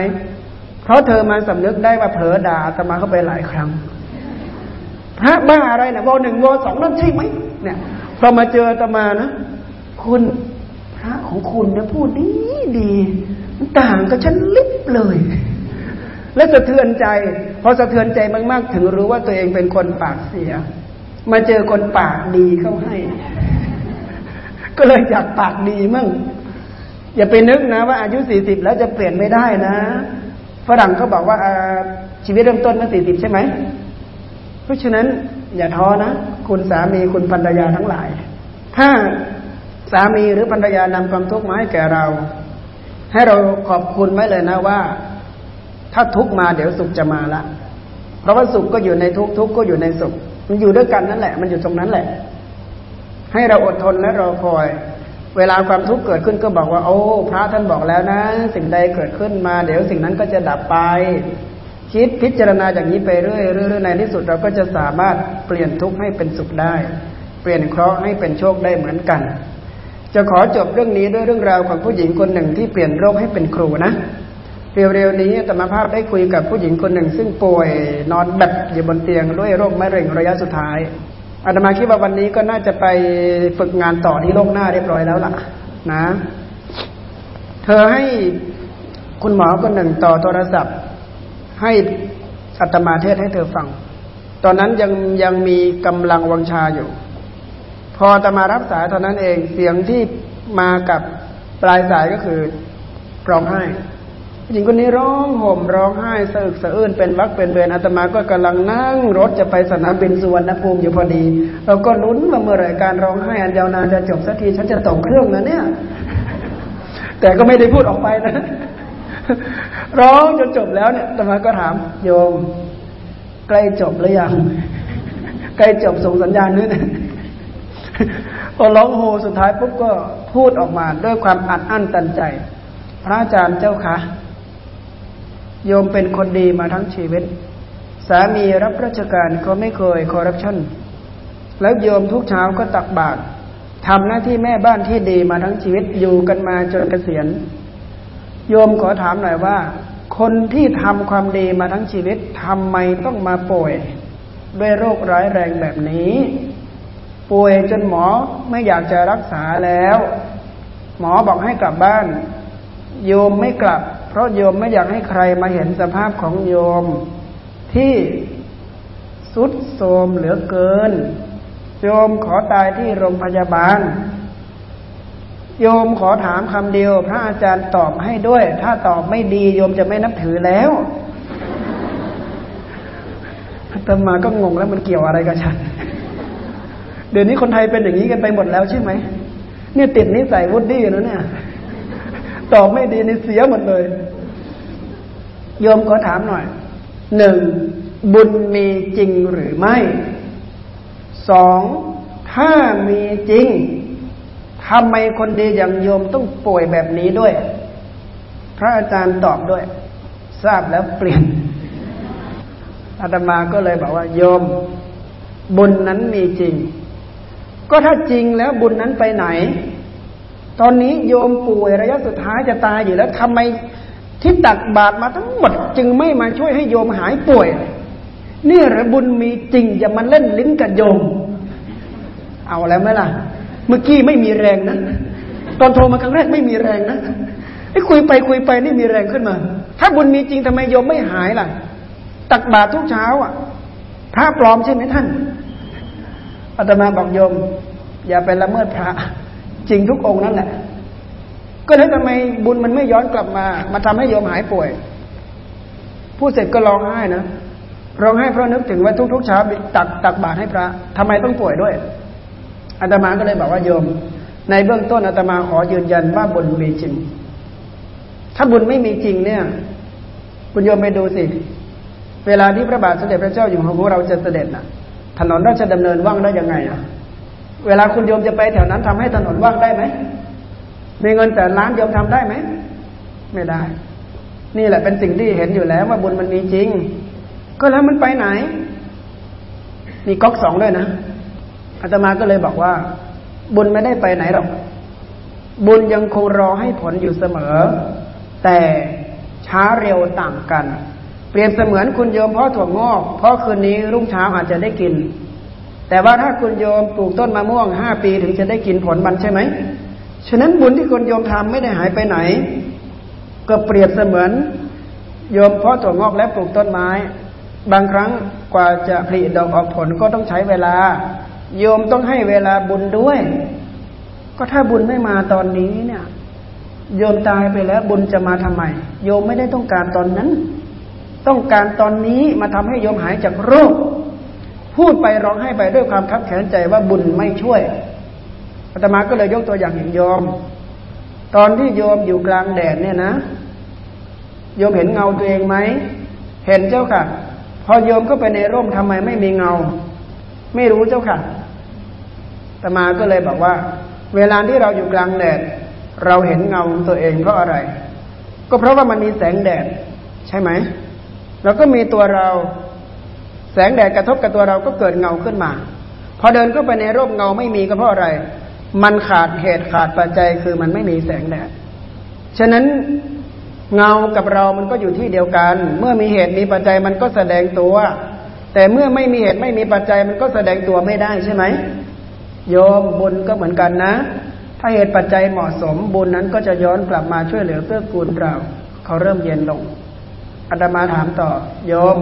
เพราะเธอมาสำนึกได้ว่าเผลอด่าตมาเข้าไปหลายครั้ง พระบ้าอะไรนะวหนึ่งวสองนั่นใช่ไหมเนี่ยพอมาเจอตมานะ คุณพระของคุณนะพูดดีดี ต่างกับฉันลิบเลย และสะเทือนใจพอสะเทือนใจมากๆ ถึงรู้ว่าตัวเองเป็นคนปากเสีย มาเจอคนปากดีเข้าให้ ก็เลยอยากปากดีมั่งอย่าไปนึกนะว่าอายุสี่สิบแล้วจะเปลี่ยนไม่ได้นะฝรั่งเขาบอกว่าชีวิตเริ่มต้นเมื่อสี่สิบใช่ไหม เพราะฉะนั้นอย่าท้อนะ คุณสามีคุณภรรยาทั้งหลาย ถ้าสามีหรือภรรยานำความทุกข์มาให้แก่เรา ให้เราขอบคุณไว้เลยนะว่า ถ้าทุกมาเดี๋ยวสุขจะมาละ เพราะว่าสุขก็อยู่ในทุกทุกก็อยู่ในสุข มันอยู่ด้วยกันนั่นแหละ มันอยู่ตรงนั้นแหละ ให้เราอดทนและรอคอย เวลาความทุกข์เกิดขึ้นก็บอกว่า โอ้พระท่านบอกแล้วนะ สิ่งใดเกิดขึ้นมา เดี๋ยวสิ่งนั้นก็จะดับไป คิดพิจารณาอย่างนี้ไปเรื่อยๆในที่สุดเราก็จะสามารถเปลี่ยนทุกข์ให้เป็นสุขได้ เปลี่ยนเคราะห์ให้เป็นโชคได้เหมือนกัน จะขอจบเรื่องนี้ด้วยเรื่องราวของผู้หญิงคนหนึ่งที่เปลี่ยนโรคให้เป็นครูนะ เร็วๆนี้ธรรมภาพได้คุยกับผู้หญิงคนหนึ่ง ซึ่งป่วยนอนแบบอยู่บนเตียงด้วยโรคมะเร็งระยะสุดท้ายอาตมาคิดว่าวันนี้ก็น่าจะไปฝึกงานต่อที่โลกหน้าเรียบร้อยแล้วล่ะ นะ เธอให้คุณหมอคนหนึ่งต่อโทรศัพท์ ให้อาตมาเทศให้เธอฟัง ตอนนั้นยังยังมีกำลังวังชาอยู่ พออาตมารับสายตอนนั้นเองเสียงที่มากับปลายสายก็คือร้องไห้ หญิงคนนี้ร้องห่มร้องไห้สะอึกสะอื้นเป็นวักเป็นเวรอาตมาก็กำลังนั่งรถจะไปสนามบินสุวรรณภูมิอยู่พอดี เราก็ลุ้นว่าเมื่อไรการร้องไห้อันยาวนานจะจบสักทีฉันจะตกเครื่องนะเนี่ย แต่ก็ไม่ได้พูดออกไปนะร้องจนจบแล้วเนี่ยอาตมาก็ถาม โยม ใกล้จบหรือยังใกล้จบส่งสัญญาณนึ้นพอร้องโฮสุดท้ายปุ๊บก็พูดออกมาด้วยความอัดอั้นตันใจ พระอาจารย์เจ้าคะ โยมเป็นคนดีมาทั้งชีวิต สามีรับราชการก็ไม่เคยคอร์รัปชันแล้วโยมทุกเช้าก็ตักบาตรทำหน้าที่แม่บ้านที่ดีมาทั้งชีวิตอยู่กันมาจนเกษียณ โยมขอถามหน่อยว่า คนที่ทำความดีมาทั้งชีวิตทำไมต้องมาป่วย ด้วยโรคร้ายแรงแบบนี้ ป่วยจนหมอไม่อยากจะรักษาแล้ว หมอบอกให้กลับบ้าน โยมไม่กลับ เพราะโยมไม่อยากให้ใครมาเห็นสภาพของโยมที่สุดโทมเหลือเกิน โยมขอตายที่โรงพยาบาล โยมขอถามคำเดียว พระอาจารย์ตอบให้ด้วย ถ้าตอบไม่ดี โยมจะไม่นับถือแล้วตมาก็งงแล้วมันเกี่ยวอะไรกับฉัน เดี๋ยวนี้คนไทยเป็นอย่างนี้กันไปหมดแล้วใช่ไหมเนี่ยติดนิสัยวุฒิแล้วเนี่ย ตอบไม่ดีนี่เสียหมดเลยโยมขอถามหน่อยหนึ่งบุญมีจริงหรือไม่สองถ้ามีจริงทำไมคนดีอย่างโยมต้องป่วยแบบนี้ด้วย พระอาจารย์ตอบด้วย ทราบแล้วเปลี่ยนอาตมาก็เลยบอกว่า โยม บุญนั้นมีจริง ก็ถ้าจริงแล้วบุญนั้นไปไหน ตอนนี้โยมป่วยระยะสุดท้ายจะตายอยู่แล้วทำไมที่ตักบาตรมาทั้งหมด จึงไม่มาช่วยให้โยมหายป่วย นี่หรือบุญมีจริงจะมาเล่นลิ้นกับโยม เอาแล้วไหมล่ะ เมื่อกี้ไม่มีแรงนะตอนโทรมาครั้งแรกไม่มีแรงนะไอ้คุยไปคุยไปนี่มีแรงขึ้นมา ถ้าบุญมีจริงทำไมโยมไม่หายล่ะ ตักบาตรทุกเช้า อะพระปลอมใช่ไหมท่านอาตมาบอกโยม อย่าไปละเมิดพระ จริงทุกองค์นั่นแหละ ก็แล้วทำไมบุญมันไม่ย้อนกลับมา มาทำให้โยมหายป่วย ผู้เสร็จก็ร้องไห้นะร้องไห้เพราะนึกถึงว่าทุกๆเช้าตักตักบาตรให้พระทำไมต้องป่วยด้วยอาตมาก็เลยบอกว่าโยม ในเบื้องต้นอาตมาขอยืนยันว่าบุญมีจริง ถ้าบุญไม่มีจริงเนี่ย คุณโยมไปดูสิ เวลาที่พระบาทสมเด็จพระเจ้าอยู่หัวของเราจะเสด็จน่ะถนนราชดำเนินว่างได้ยังไงอะ เวลาคุณโยมจะไปแถวนั้นทำให้ถนนว่างได้ไหม มีเงินแต่ล้านโยมทำได้ไหม ไม่ได้ นี่แหละเป็นสิ่งที่เห็นอยู่แล้วว่าบุญมันมีจริง ก็แล้วมันไปไหน มีก๊อกสองด้วยนะอาตมาก็เลยบอกว่า บุญไม่ได้ไปไหนหรอก บุญยังคงรอให้ผลอยู่เสมอ แต่ช้าเร็วต่างกัน เปรียบเสมือนคุณโยมพ่อถั่วงอกเพราะคืนนี้รุ่งเช้าอาจจะได้กิน แต่ว่าถ้าคุณโยมปลูกต้นมะม่วงห้าปีถึงจะได้กินผลมันใช่ไหม ฉะนั้นบุญที่คุณโยมทำไม่ได้หายไปไหน ก็เปรียบเสมือน โยมเพาะถั่วงอกและปลูกต้นไม้ บางครั้งกว่าจะผลิดอกออกผลก็ต้องใช้เวลา โยมต้องให้เวลาบุญด้วย ก็ถ้าบุญไม่มาตอนนี้เนี่ย โยมตายไปแล้วบุญจะมาทำไม โยมไม่ได้ต้องการตอนนั้น ต้องการตอนนี้มาทำให้โยมหายจากโรค พูดไปร้องไห้ไปด้วยความคับแค้นใจว่าบุญไม่ช่วยอาตมาก็เลยยกตัวอย่างอย่างโยม ตอนที่โยมอยู่กลางแดดเนี่ยนะ โยมเห็นเงาตัวเองไหม เห็นเจ้าค่ะ พอโยมก็ไปในร่มทำไมไม่มีเงา ไม่รู้เจ้าค่ะอาตมาก็เลยบอกว่า เวลาที่เราอยู่กลางแดด เราเห็นเงาตัวเองเพราะอะไร ก็เพราะว่ามันมีแสงแดด ใช่ไหม แล้วก็มีตัวเรา แสงแดดกระทบกับตัวเราก็เกิดเงาขึ้นมา พอเดินเข้าไปในร่มเงาไม่มีก็เพราะอะไร มันขาดเหตุขาดปัจจัยคือมันไม่มีแสงแดด ฉะนั้นเงากับเรามันก็อยู่ที่เดียวกัน เมื่อมีเหตุมีปัจจัยมันก็แสดงตัว แต่เมื่อไม่มีเหตุไม่มีปัจจัยมันก็แสดงตัวไม่ได้ใช่ไหม โยมบุญก็เหมือนกันนะ ถ้าเหตุปัจจัยเหมาะสมบุญนั้นก็จะย้อนกลับมาช่วยเหลือเพื่อกูลเรา เขาเริ่มเย็นลงอาตมาถามต่อ โยม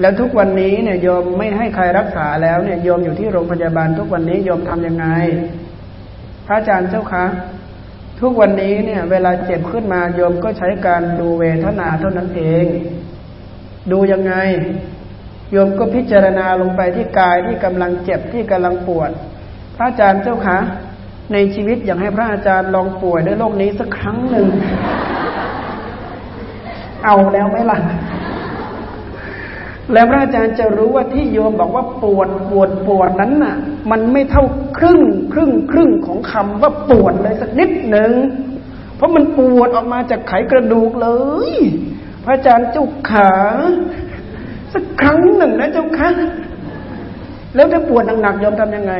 แล้วทุกวันนี้เนี่ยโยมไม่ให้ใครรักษาแล้วเนี่ยโยมอยู่ที่โรงพยาบาล ทุกวันนี้โยมทํำยังไง พระอาจารย์เจ้าคะ ทุกวันนี้เนี่ย เวลาเจ็บขึ้นมาโยมก็ใช้การดูเวทนาเท่านั้นเอง ดูยังไงโยมก็พิจารณาลงไปที่กายที่กำลังเจ็บที่กำลังปวด พระอาจารย์เจ้าคะ ในชีวิตอยากให้พระอาจารย์ลองป่วยด้วยโรคนี้สักครั้งหนึ่ง เอาแล้วไหมล่ะ แล้วพระอาจารย์จะรู้ว่าที่โยมบอกว่าปวดปวดปวดนั้นน่ะ มันไม่เท่าครึ่งครึ่งครึ่งของคำว่าปวดเลยสักนิดหนึ่งเพราะมันปวดออกมาจากไขกระดูกเลย พระอาจารย์เจ้าขาสักครั้งหนึ่งนะเจ้าค่ะแล้วถ้าปวดหนักๆโยมทำยังไง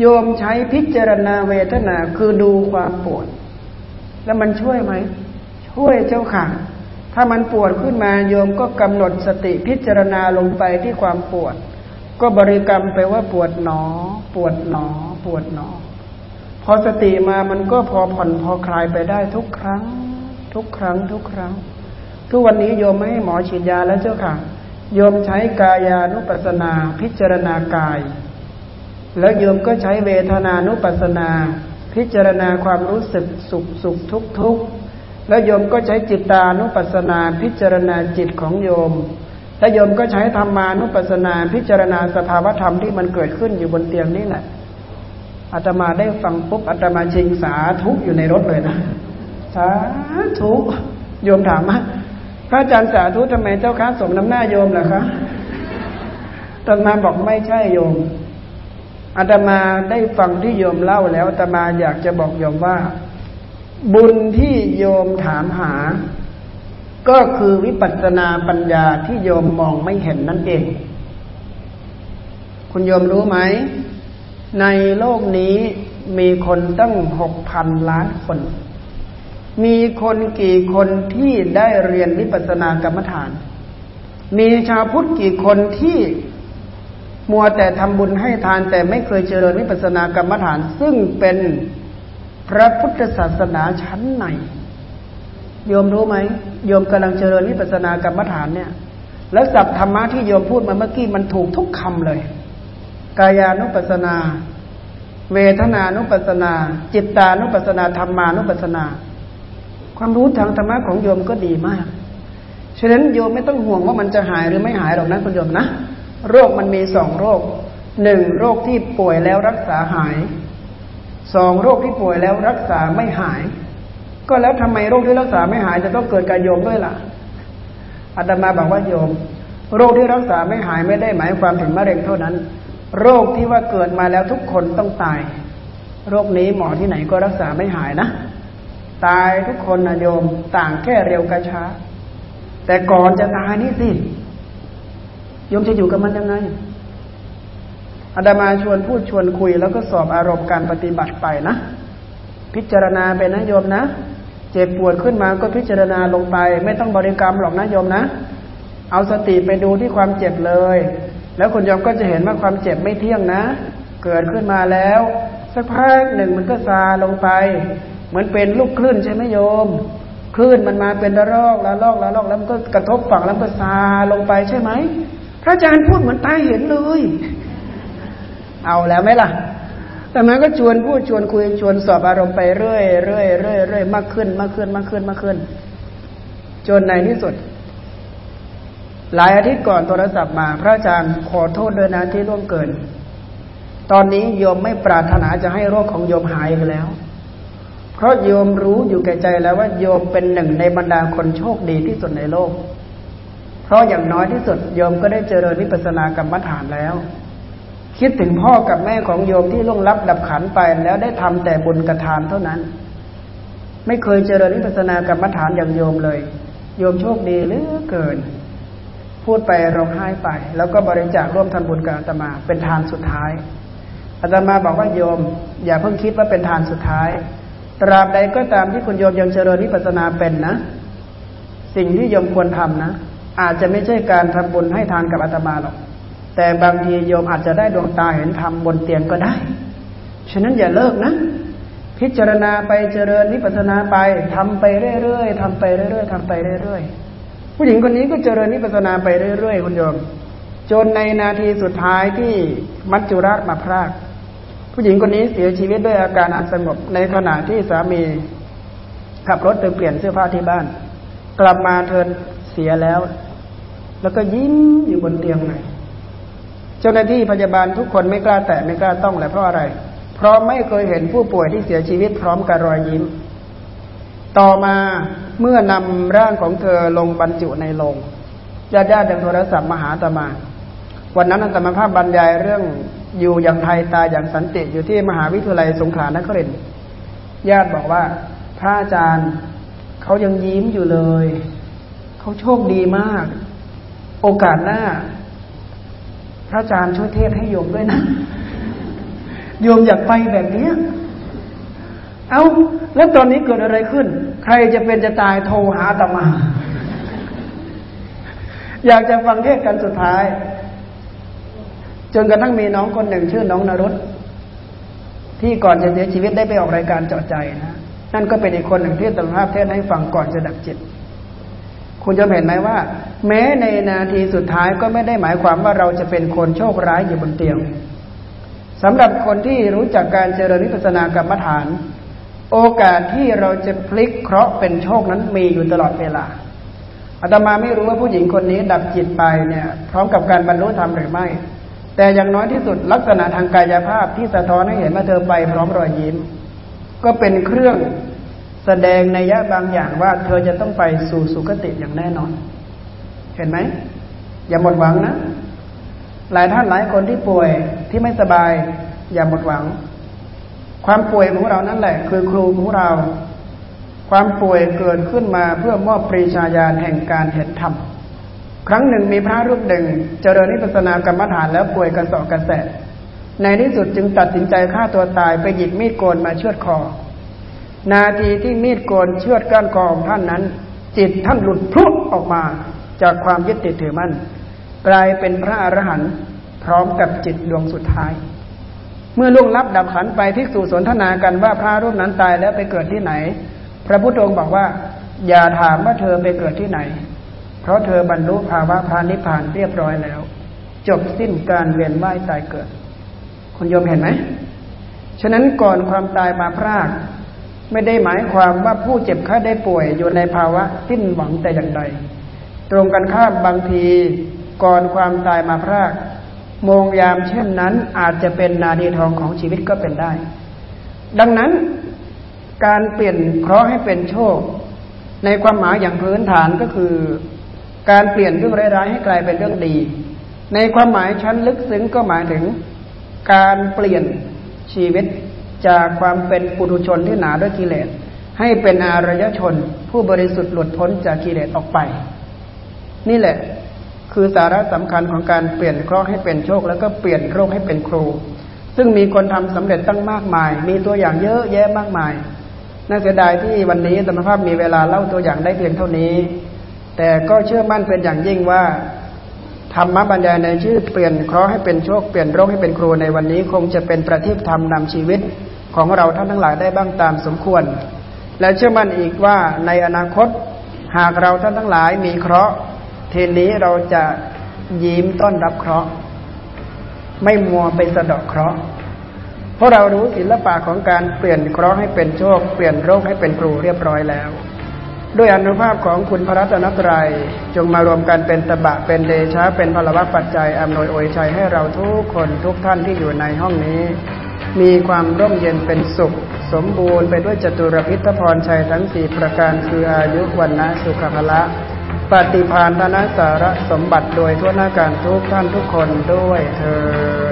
โยมใช้พิจารณาเวทนาคือดูความปวด แล้วมันช่วยไหมช่วยเจ้าค่ะ ถ้ามันปวดขึ้นมาโยมก็กำหนดสติพิจารณาลงไปที่ความปวด ก็บริกรรมไปว่าปวดหนอ ปวดหนอ ปวดหนอ พอสติมามันก็พอผ่อนพอคลายไปได้ทุกครั้ง ทุกครั้ง ทุกครั้ง ทุกวันนี้โยมไม่ให้หมอฉีดยาแล้วเจ้าค่ะ โยมใช้กายานุปัสสนา พิจารณากาย แล้วโยมก็ใช้เวทนานุปัสนา พิจารณาความรู้สึกสุขสุขทุกทุก แล้วโยมก็ใช้จิตานุปัสสนาพิจารณาจิตของโยม แล้วโยมก็ใช้ธรรมานุปัสสนาพิจารณาสภาวธรรมที่มันเกิดขึ้นอยู่บนเตียงนี่แหละอาตมาได้ฟังปุ๊บอาตมาชิงสาทุกอยู่ในรถเลยนะสาทุกโยมถามว่าพระอาจารย์สาธุทำไมเจ้าคะสมน้ำหน้าโยมล่ะคะตมาบอกไม่ใช่โยมอาตมาได้ฟังที่โยมเล่าแล้วอาตมาอยากจะบอกโยมว่า บุญที่โยมถามหา ก็คือวิปัสสนาปัญญาที่โยมมองไม่เห็นนั่นเอง คุณโยมรู้ไหม ในโลกนี้มีคนตั้งหกพันล้านคน มีคนกี่คนที่ได้เรียนวิปัสสนากรรมฐาน มีชาวพุทธกี่คนที่มัวแต่ทำบุญให้ทานแต่ไม่เคยเจริญวิปัสสนากรรมฐาน ซึ่งเป็น พระพุทธศาสนาชั้นไหน โยมรู้ไหม โยมกำลังเจริญวิปัสสนากรรมฐานเนี่ย แล้วสัพธรรมะที่โยมพูดมาเมื่อกี้มันถูกทุกคำเลย กายานุปัสสนา เวทนานุปัสสนา จิตตานุปัสสนาธรรมานุปัสสนา ความรู้ทางธรรมะของโยมก็ดีมาก ฉะนั้นโยมไม่ต้องห่วงว่ามันจะหายหรือไม่หายหรอกนะคุณโยมนะ โรคมันมีสองโรคหนึ่งโรคที่ป่วยแล้วรักษาหาย สองโรคที่ป่วยแล้วรักษาไม่หาย ก็แล้วทำไมโรคที่รักษาไม่หายจะต้องเกิดกับโยมด้วยล่ะอาตมาบอกว่าโยม โรคที่รักษาไม่หายไม่ได้หมายความถึงมะเร็งเท่านั้น โรคที่ว่าเกิดมาแล้วทุกคนต้องตาย โรคนี้หมอที่ไหนก็รักษาไม่หายนะ ตายทุกคนนะโยมต่างแค่เร็วกระช้า แต่ก่อนจะตายนี่สิโยมจะอยู่กับมันยังไง อาดามาชวนพูดชวนคุย แล้วก็สอบอารมณ์การปฏิบัติไปนะ พิจารณาไปนะโยมนะ เจ็บปวดขึ้นมาก็พิจารณาลงไป ไม่ต้องบริกรรมหรอกนะโยมนะ เอาสติไปดูที่ความเจ็บเลย แล้วคุณโยมก็จะเห็นว่าความเจ็บไม่เที่ยงนะ เกิดขึ้นมาแล้ว สักพักหนึ่งมันก็ซาลงไป เหมือนเป็นลูกคลื่นใช่ไหมโยมคลื่นมันมาเป็นระลอกละลอกละลอกแล้วมันก็กระทบฝั่งแล้วก็ซาลงไปใช่ไหมพระอาจารย์พูดเหมือนตาเห็นเลย เอาแล้วไหมล่ะแต่มันก็ชวนพูดชวนคุยชวนสอบอารมณ์ไปเรื่อยเรื่อยเรื่อยเรื่อยมากขึ้นมากขึ้นมากขึ้นมากขึ้น จนในที่สุด หลายอาทิตย์ก่อนโทรศัพท์มา พระอาจารย์ขอโทษด้วยนะที่ล่วงเกิน ตอนนี้โยมไม่ปรารถนาจะให้โรคของโยมหายไปแล้ว เพราะโยมรู้อยู่แก่ใจแล้วว่าโยมเป็นหนึ่งในบรรดาคนโชคดีที่สุดในโลก เพราะอย่างน้อยที่สุดโยมก็ได้เจริญวิปัสสนากรรมฐานแล้ว คิดถึงพ่อกับแม่ของโยมที่ล่วงลับดับขันไปแล้วได้ทำแต่บุญกระทานเท่านั้น ไม่เคยเจริญวิปัสสนากรรมฐานอย่างโยมเลย โยมโชคดีเหลือเกิน พูดไปร้องไห้ไป แล้วก็บริจาคร่วมทำบุญกับอาตมา เป็นทานสุดท้ายอาตมาบอกว่าโยม อย่าเพิ่งคิดว่าเป็นทานสุดท้าย ตราบใดก็ตามที่คุณโยมยังเจริญวิปัสนาเป็นนะ สิ่งที่โยมควรทำนะ อาจจะไม่ใช่การทำบุญให้ทานกับอาตมาหรอก แต่บางทีโยมอาจจะได้ดวงตาเห็นธรรมบนเตียงก็ได้ ฉะนั้นอย่าเลิกนะ พิจารณาไปเจริญนิพพานาไปทำไปเรื่อยๆทำไปเรื่อยๆทำไปเรื่อยๆ ผู้หญิงคนนี้ก็เจริญนิพพานาไปเรื่อยๆคุณโยม จนในนาทีสุดท้ายที่มัจจุราชมาพรากผู้หญิงคนนี้เสียชีวิตด้วยอาการอันสงบในขณะที่สามีขับรถไปเปลี่ยนเสื้อผ้าที่บ้าน กลับมาเธอเสียแล้ว แล้วก็ยิ้มอยู่บนเตียงเลย เจ้าหน้าที่พยาบาลทุกคนไม่กล้าแตะไม่กล้าต้องเลยเพราะอะไร เพราะไม่เคยเห็นผู้ป่วยที่เสียชีวิตพร้อมกับรอยยิ้ม ต่อมาเมื่อนำร่างของเธอลงบรรจุในโลงญาติญาติเดินโทรศัพท์มาหาตมา วันนั้นอัตมาภาพบรรยายเรื่องอยู่อย่างไทยตายอย่างสันติอยู่ที่มหาวิทยาลัยสงขลานครินทร์ญาติบอกว่า พระอาจารย์เขายังยิ้มอยู่เลย เขาโชคดีมาก โอกาสหน้า พระอาจารย์ช่วยเทศให้โยมด้วยนะโยมอยากไปแบบนี้เอา้า แล้วตอนนี้เกิดอะไรขึ้น ใครจะเป็นจะตายโทรหาตมา อยากจะฟังเทศกันสุดท้าย จนกระทั่งมีน้องคนหนึ่งชื่อน้องนรุตที่ก่อนจะเสียชีวิตได้ไปออกรายการเจาะใจนะ นั่นก็เป็นอีกคนหนึ่งที่ตรภาพเทศให้ฟังก่อนจะดับจิต คุณจะเห็นไหมว่า แม้ในนาทีสุดท้ายก็ไม่ได้หมายความว่าเราจะเป็นคนโชคร้ายอยู่บนเตียงสำหรับคนที่รู้จักการเจริญวิปัสสนากรรมฐาน โอกาสที่เราจะพลิกเคราะห์เป็นโชคนั้นมีอยู่ตลอดเวลาอาตมาไม่รู้ว่าผู้หญิงคนนี้ดับจิตไปเนี่ยพร้อมกับการบรรลุธรรมหรือไม่ แต่อย่างน้อยที่สุดลักษณะทางกายภาพที่สะท้อนให้เห็นว่าเธอไปพร้อมรอยยิ้ม ก็เป็นเครื่อง แสดงในยะบางอย่างว่าเธอจะต้องไปสู่สุคติอย่างแน่นอน เห็นไหม อย่าหมดหวังนะ หลายท่านหลายคนที่ป่วยที่ไม่สบาย อย่าหมดหวัง ความป่วยของเรานั่นแหละ คือครูของเรา ความป่วยเกิดขึ้นมาเพื่อมอบปรีชาญาณแห่งการเห็นธรรมครั้งหนึ่งมีพระรูปหนึ่ง เจริญนิพพานากรรมฐานแล้วป่วยกระสอบกระแสในที่สุดจึงตัดสินใจฆ่าตัวตายไปหยิบมีดโกนมาเชือดคอ นาทีที่มีดโกนเชือดก้านคอของท่านนั้น จิตท่านหลุดพุออกมาจากความยึดติดถือมั่นกลายเป็นพระอรหันต์พร้อมกับจิตดวงสุดท้าย เมื่อล่วงลับดับขันไปภิกษุสนทนากันว่าพระรูปนั้นตายแล้วไปเกิดที่ไหน พระพุทธองค์บอกว่า อย่าถามว่าเธอไปเกิดที่ไหน เพราะเธอบรรลุภาวะพานิพพานเรียบร้อยแล้ว จบสิ้นการเวียนว่ายตายเกิด คุณโยมเห็นไหมฉะนั้นก่อนความตายมาพราก ไม่ได้หมายความว่าผู้เจ็บไข้ได้ป่วยอยู่ในภาวะสิ้นหวังแต่อย่างใด ตรงกันข้ามบางทีก่อนความตายมาพรากมงยามเช่นนั้นอาจจะเป็นนาทีทองของชีวิตก็เป็นได้ ดังนั้นการเปลี่ยนเคราะห์ให้เป็นโชค ในความหมายอย่างพื้นฐานก็คือ การเปลี่ยนเรื่องร้ายๆให้กลายเป็นเรื่องดี ในความหมายชั้นลึกซึ้งก็หมายถึง การเปลี่ยนชีวิต จากความเป็นปุถุชนที่หนาด้วยกิเลส ให้เป็นอารยชน ผู้บริสุทธิ์หลุดพ้นจากกิเลสออกไป นี่แหละ คือสาระสำคัญของการเปลี่ยนเคราะห์ให้เป็นโชค แล้วก็เปลี่ยนโรคให้เป็นครู ซึ่งมีคนทำสำเร็จตั้งมากมาย มีตัวอย่างเยอะแยะมากมายน่าเสียดายที่วันนี้ธรรมภาพมีเวลาเล่าตัวอย่างได้เพียงเท่านี้ แต่ก็เชื่อมั่นเป็นอย่างยิ่งว่าธรรมบรรยายในชื่อเปลี่ยนเคราะห์ให้เป็นโชคเปลี่ยนโรคให้เป็นครูในวันนี้คงจะเป็นประทีปธรรมนำชีวิต ของเราท่านทั้งหลายได้บ้างตามสมควร และเชื่อมั่นอีกว่าในอนาคตหากเราท่านทั้งหลายมีเคราะห์เทนี้เราจะยิ้มต้อนรับเคราะห์ไม่มัวไปสะดอกเคราะห์เพราะเรารู้ศิลปะของการเปลี่ยนเคราะห์ให้เป็นโชค เปลี่ยนโรคให้เป็นครูเรียบร้อยแล้ว ด้วยอนุภาพของคุณพระรัตนตรัยจงมารวมกันเป็นตบะเป็นเดชะเป็นพลวัตปัจจัยอำนวยอวยชัยให้เราทุกคนทุกท่านที่อยู่ในห้องนี้ มีความร่มเย็นเป็นสุข สมบูรณ์ไปด้วยจตุรพิทพรชัยทั้งสี่ประการคืออายุวันนะสุขภละ ปฏิพานธนสารสมบัติโดยทั่วหน้าการทุกท่านทุกคนด้วยเธอ